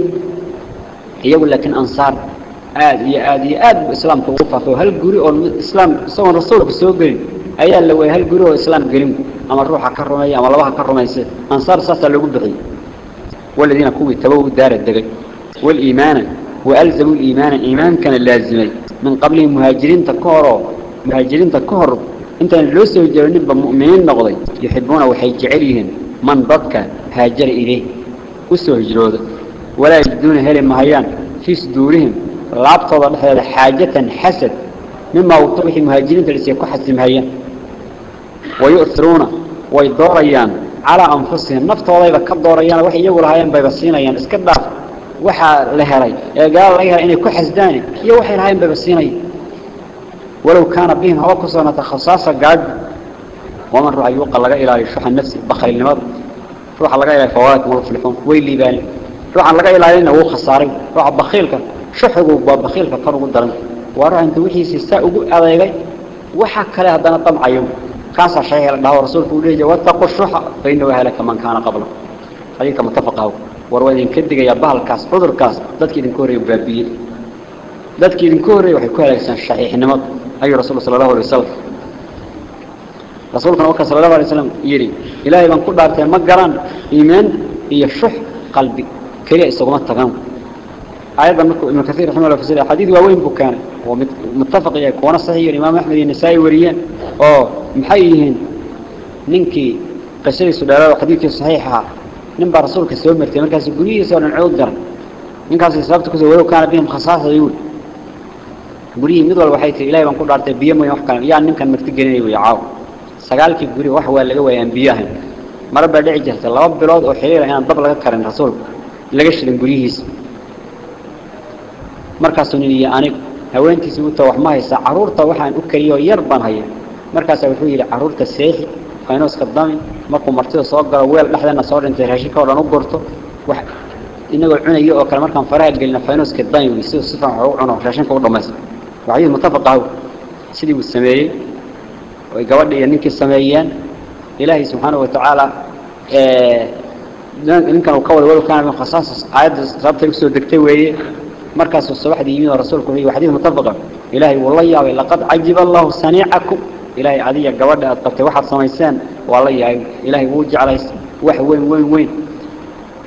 يقول لكن أنصار آد يا آد الإسلام توقف فهل جوري أو الإسلام؟ سوى رسولك سوى قرين أي اللي هو هل جوري الإسلام قرين أما الروح كرمية أما الله كرمية أنصار ساسا اللي قبضي والذين كوا تبوا دار الدقي. والإيمان وألزموا الإيمان. إيمان كان اللازمي. من قبلهم مهاجرين تكهروا. مهاجرين تكهروا. انت لو سو بمؤمنين نقضي يحبون وحي جعلهم من ضدك هاجر إليه. وسو هجرود ولا يجدون هل مهيان. في صدورهم. لابطوا هذا حاجة حسد. مما وطبح مهاجرين تلسيكو حسد مهيان. ويؤثرون. ويدوريان. على أنفسهم. نفتوا ضيبا كدوريان وحي يقول هايان بيبسينيان اسكداف وحا لهري قال لها إني كحسداني يا وحي الهايان بيبسينيان ولو كان بهم هو كسنة خصاصة قاد ومن رأى يوقع لغا إلى الشح النفسي بخيل لماذا روح لغا إلى فوات مفلحون ويلي بالي روح لغا إلى إنه هو خساري. روح بخيلك شحه بخيلك كانوا قدرن ورا أنت وحي سيساء أضيغي وحا كلا هدانا طمع يوم كاسا شيء الله ورسولك وليه واتقوا الشح فإنه هلك من كان قبله. خليك متفقه warwadin ka digaya bahalkaas cudurkaas dadkii idin koorey baabiyey dadkii idin koorey waxay ku halaagsan shaxiixnimada أي رسول صلى الله عليه وسلم. رسولنا وكا صلى الله عليه وسلم يري إلهي من كل دارتين مقران إيمان هي قلبي. كريا استغمات تغام أيضا ابن كثير رحمه الله في سيدة حديث وين بكان؟ ومتفق يكون صحيح الإمام أحمد النسائي وريان. أو محيهن. ننكي قشري سدالة وحديثي صحيحة. ننبع رسولك السلام مرتين. مركز قولي سوى نعود در. ننكاس إسلامتك ولو كان بهم خصاصة يقول. Guriyii mid walba waxay tii ilaahay baan ku dhaartay biyo mooyaan wax kale yaa ninkan marti gelinay way caaw sagaalkii guri wax waa laga waayaan biyahan mar baa dhici jirta laba bilood oo xiriir inaan dab laga karin rasuulku laga shilin guriyihiisa markaasuu nin iyo anigu haweentiisii u taa wax ma haysa caruurta waxaan u kariyo yar baan haya markaasaa wuxuu yidhi caruurta seexi faynuuska dami markuu martida soo galo weel dhexdeena soo dhintay raashinka oo dhan u gurto wax inagoo cunayo oo kale markaan faraha gelina faynuuska dayn siduu si fiican wax u cuno raashinka u dhamaysto وعيد متفق عليه. سيدي والسمائي ويقول لي أنك السمائيان إلهي سبحانه وتعالى آه، إنك القول ولو كان من خصاص عاد ربط الدكتور الدكتوري مركز الصباح دي يمين الرسول فيه وحديث متفق إلهي والله يا ولي لقد عجب الله سنيعكم إلهي عادية قوارد أطبت واحد صميسان. والله يا إلهي ووجي عليه وحوين وين وين.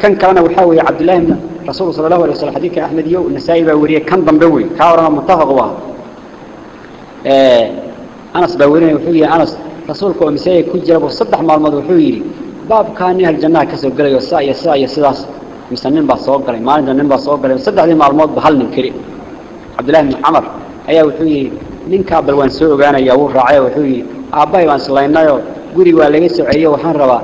كان كان وحاوي عبد الله رسول صلى الله عليه وسلم حديث أحمد يو النسائب وريه كان ضمبوي كاورنا متفق وها آه، أنس باورنا وحوية أنس رسولك ومسائي كل جلب وصدح مع المضو حويري باب كان نهل جناة كسب قرأ يساء يساء يساء يساء مثلا ننبع ما عندنا ننبع صوب قرأ وصدح لي مع المض بحل من كري عبد الله بن عمر أيا وحوية من كابل وان سوء قانا يوه رعايا وحوية أباي وان سلاينا يو قري والي سوء عيو حان ربا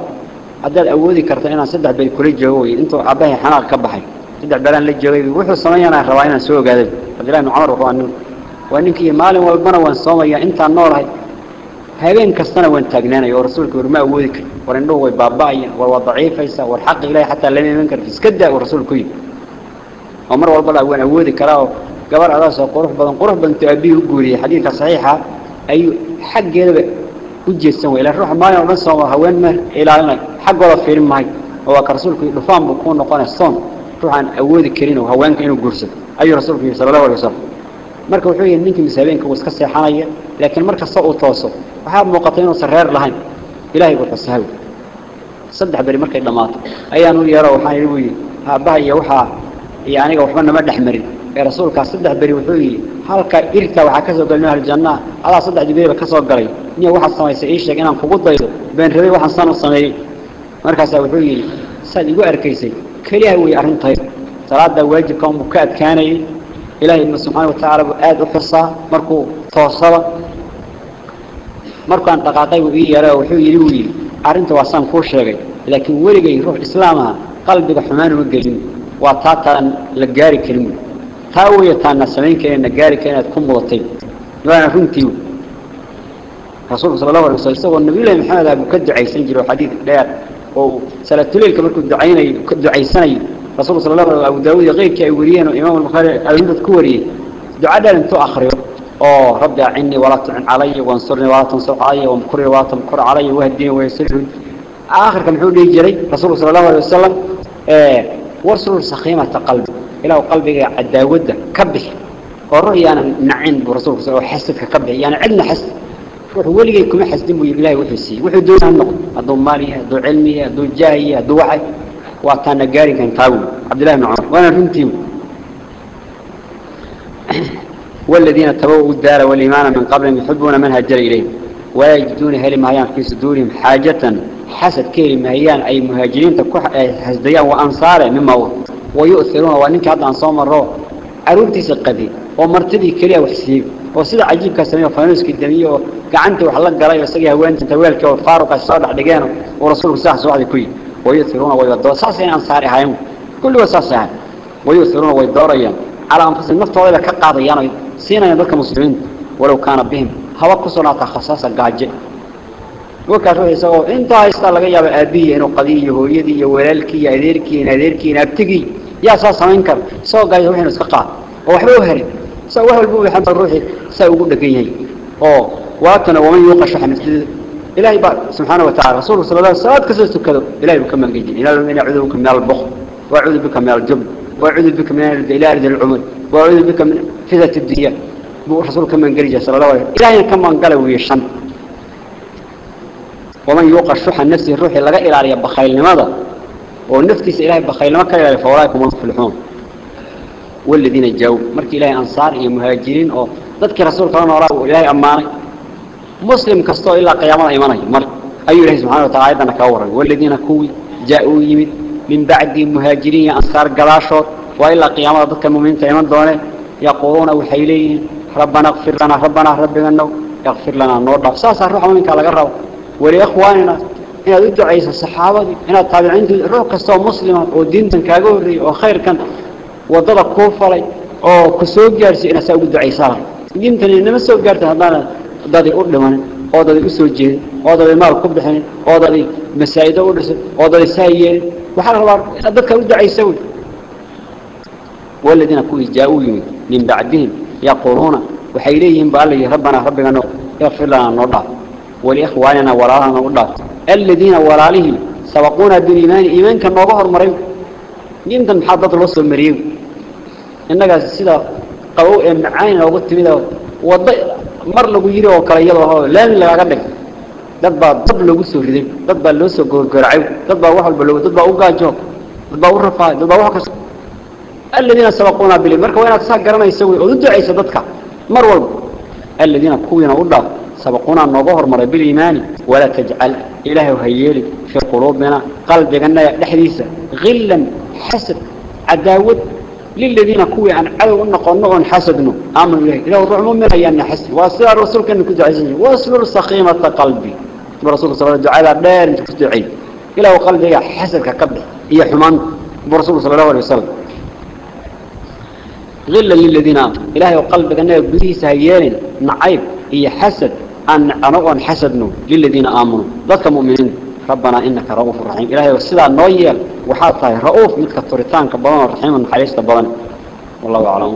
عدال أودي كرتين صدح بالكريج جهوي انتو أباي حناك كبحي. Saddex beraan la joogay wuxuu samaynayaan rabaa inaan soo ogaaday cabdillahi ibn camar waa nin waa ninkii maalin walbana waan soomaya intaan noolahay habeen kastana waan taagnaanaya oo rasuulka war ma awoodi kari war indhuhu way baaba'ayaan war waa daciifaysa war xaqi ilahi xataa lama iman karti iska daa uu rasuulku yidhi oo mar walbana waan awoodi karaa oo gabar adaasoo qurux badan qurux badan intuu aabihii u guuriyey xadiidka saxiixa ayuu xaggeedaba u jeedsan way ilaa ruuxa maalin oo ruuxaan awoodi karin oo haweenka inuu guursado ayuu rasuulku yidhi sala allahu alay wasalam marka wuxuu yihi ninkii mishabeenka wuu iska seexanaya laakiin mar kasta uu tooso waxaa muuqatay inuusan reer lahayn ilaahay buu xusahaw saddex beri markay dhammaato ayaanu yeero waxaan yidhi buu yidhi aabbaha iyo waxaa iyo aniga waxba nama dhex marin ee rasuulkaas saddex beri wuxuu yidhi halka irta waxaa ka soo galay min ahljannaa adaa saddexdii beriba ka soo galay niya waxaad samaysay ii sheeg inaan kugu daydo been rabay waxaan san u sameeyey markaasaa wuxuu yidhi saad igu arkaysay keliyaha wey arrintay salaaddaa waajibka unbuu ka adkaanayay ilaahay ibnu subxaana watacaala buu aada u xusaa markuu toosaba markaan dhaqaaqay buu ii yeeray oo wuxuu yidhi buu yidhi arrinta waa saan kuu sheegay laakiin weligay ruux islaam aha qalbiga xumaan uma gelin waa taa taan la gaari karin wey taa weya taana samayn karin na gaari karin inaad ku mudatay ah oo salaatuleilka markuu ducaynayo ka ducaysanayo rasuulku sala allahu alay abu daawud iyo keyrkii ay wariyeen oo imaam albukhaari almudad ku wariyey duca dheer intuu akhriyo oo rabbi acinnii walaa tucin calaya wansurnii walaa tansur calaya wamkurii walaa tamkur calaya wahdinii waysirhun aakhirka muxuu dhihi jiray rasuulku sala allahu alay wasalam warsul sakhiimata qalbi ilaahu qalbiga cadaawadda ka bixi oo ruux yaanan nacin buu rasuulku oo xasadka ka bixi yaana cidna xasad وحولي كم حس دم يبلاه وحسي. وحد دون النقد دون مالية دون علمية دون جاهية دون عي وعطانا جاري كان تاول عبد الله نعم وأنا فهمتيه والذين تبوا الدار والإيمان من قبل يحبون من هجر إليهم. ويجدون هل ما في صدورهم حاجة حسد كير ما هيان. أي مهاجرين حسديا وأنصاره مما هو. ويؤثرون. وأنك هذا أنصام الرأ أروتي سقدي ومرتدي كلي وحسيب. وسيدا عجيب كسمية وفانوس كدمية وقعنت وحلق قراي وسقي هوانت. توالك وفارق الصادع دقانه ورسوله ساح سواعد كوي ويؤثرون ويودون ساسين أنصاري هايم كل وساسها ويؤثرون ويدوريان على أنفسهم. نفتوضي لك قاضيان سينا يدرك مسلمين ولو كان بهم. هوا كسونا تخصصا قاجة. وكاسو يسوي انت هايستا لغا يابا أبي. انو قضية هويدي يا ولالكي يا اديركي يا اديركي يا ابتغي يا سا سمين كر سو غاي وحين اسكا قاد oo waxba u harin سواه البوه حمص الروحي سيقول لك إياه أو واتنا ومن يوقش حمص إلهي بار سبحانه وتعالى. رسوله صلى الله عليه وسلم كسرت كذب إلهي بكم من جدي إلى من يعذبك من البخل واعوذ وعذبك من الجبن واعوذ وعذبك من الدلال ذي العمر وعذبك من فزة الدنيا بوحصل كم من جريجة صلى الله عليه وسلم. إلهي كم من قالوا ويشن ومن يوقع الشح النفس الروح لا إله إلا لماذا؟ والنفس إلى بخيل ما كان يعرف ورايكم في الحوم والذين جاءوا. مركي إلهي أنصار إيه مهاجرين. أو ذاتك رسول الله وراه إلهي أماني. مسلم كستو إلا قيامة إيماني مر. أي إلهي سبحانه وتعالى أيضا كورا والذين كوي جاءوا يمد من بعد مهاجرين أنصار قلاشور وإلا قيامة ذاتك المؤمنين إيمان دونه يقولون وحيلين ربنا اغفر لنا. ربنا ربنا النو يغفر لنا. النور فساسا الروح منك على قرب. ولإخواننا. إن أدعو عيسى الصحابة. إن التابعين روح كستو مسلمة. ودين كاغوري وخير كان. Wadada kuu falay oo ku soo gaarsi ina saa ugu ducaysaa diintani inama soo gaarta haddana dadii u dhimanin oo dadii u soo jeedin oo dadii maal ku bixinin oo dadii masaajido u dhisay oo dadii saa yeelin waxaa la rabaa dadka u ducaysa wey والذين كوي جاءوا من بعدهم يقولون وحيليهم بالله ربنا ربنا اغفر لنا نرضى ولإخواننا ورانا نرضى الذين ورالهم سبقونا بالإيمان إيمان كان نظهر مريم يمكن محاضرة الوصل المريم إنك سيدا قوو معاين لو قلت بدا وضع مر لغو يري وكلا يدو لأن لغا قدك dad baa dab lagu soo riday dad baa loo soo goorgooracay dad baa wax walba dad baa u gaajo dad baa u rafaa dad baa wax kasta alladina sabaquna bil marka waa inaad saa garanayso way oo ducayso dadka mar walba alladina kuwina u dhaaf nooga hormaray bil iimaani wala tajcal ilaahu hayyeeli fi qulubina qalbigana dhaxdiisa ghillan hasad cadaawad للذين كوي عن عدو نقنع حسدنا. آمن إليه إذا الروح مؤمن أيان حسد. وأسأل الرسول كان كنت عزيزي وأسأل سقيمة قلبي برسول صلى الله عليه وسلم دار عيد إلى قلبي حسد كقبل. هي حمان برسول صلى الله عليه وسلم. غلا للذين آمنوا. إلهي وقلبك أنه يبديه سهيان نعيب. هي حسد. أن أنقن حسدنا. للذين آمنوا. ذلك مؤمنين. ربنا إنك رؤوف رحيم. إلهي والسيدة نويل وحاطها رؤوف مثل التوريتان كبضان الرحيم الحريص كبضان والله أعلم.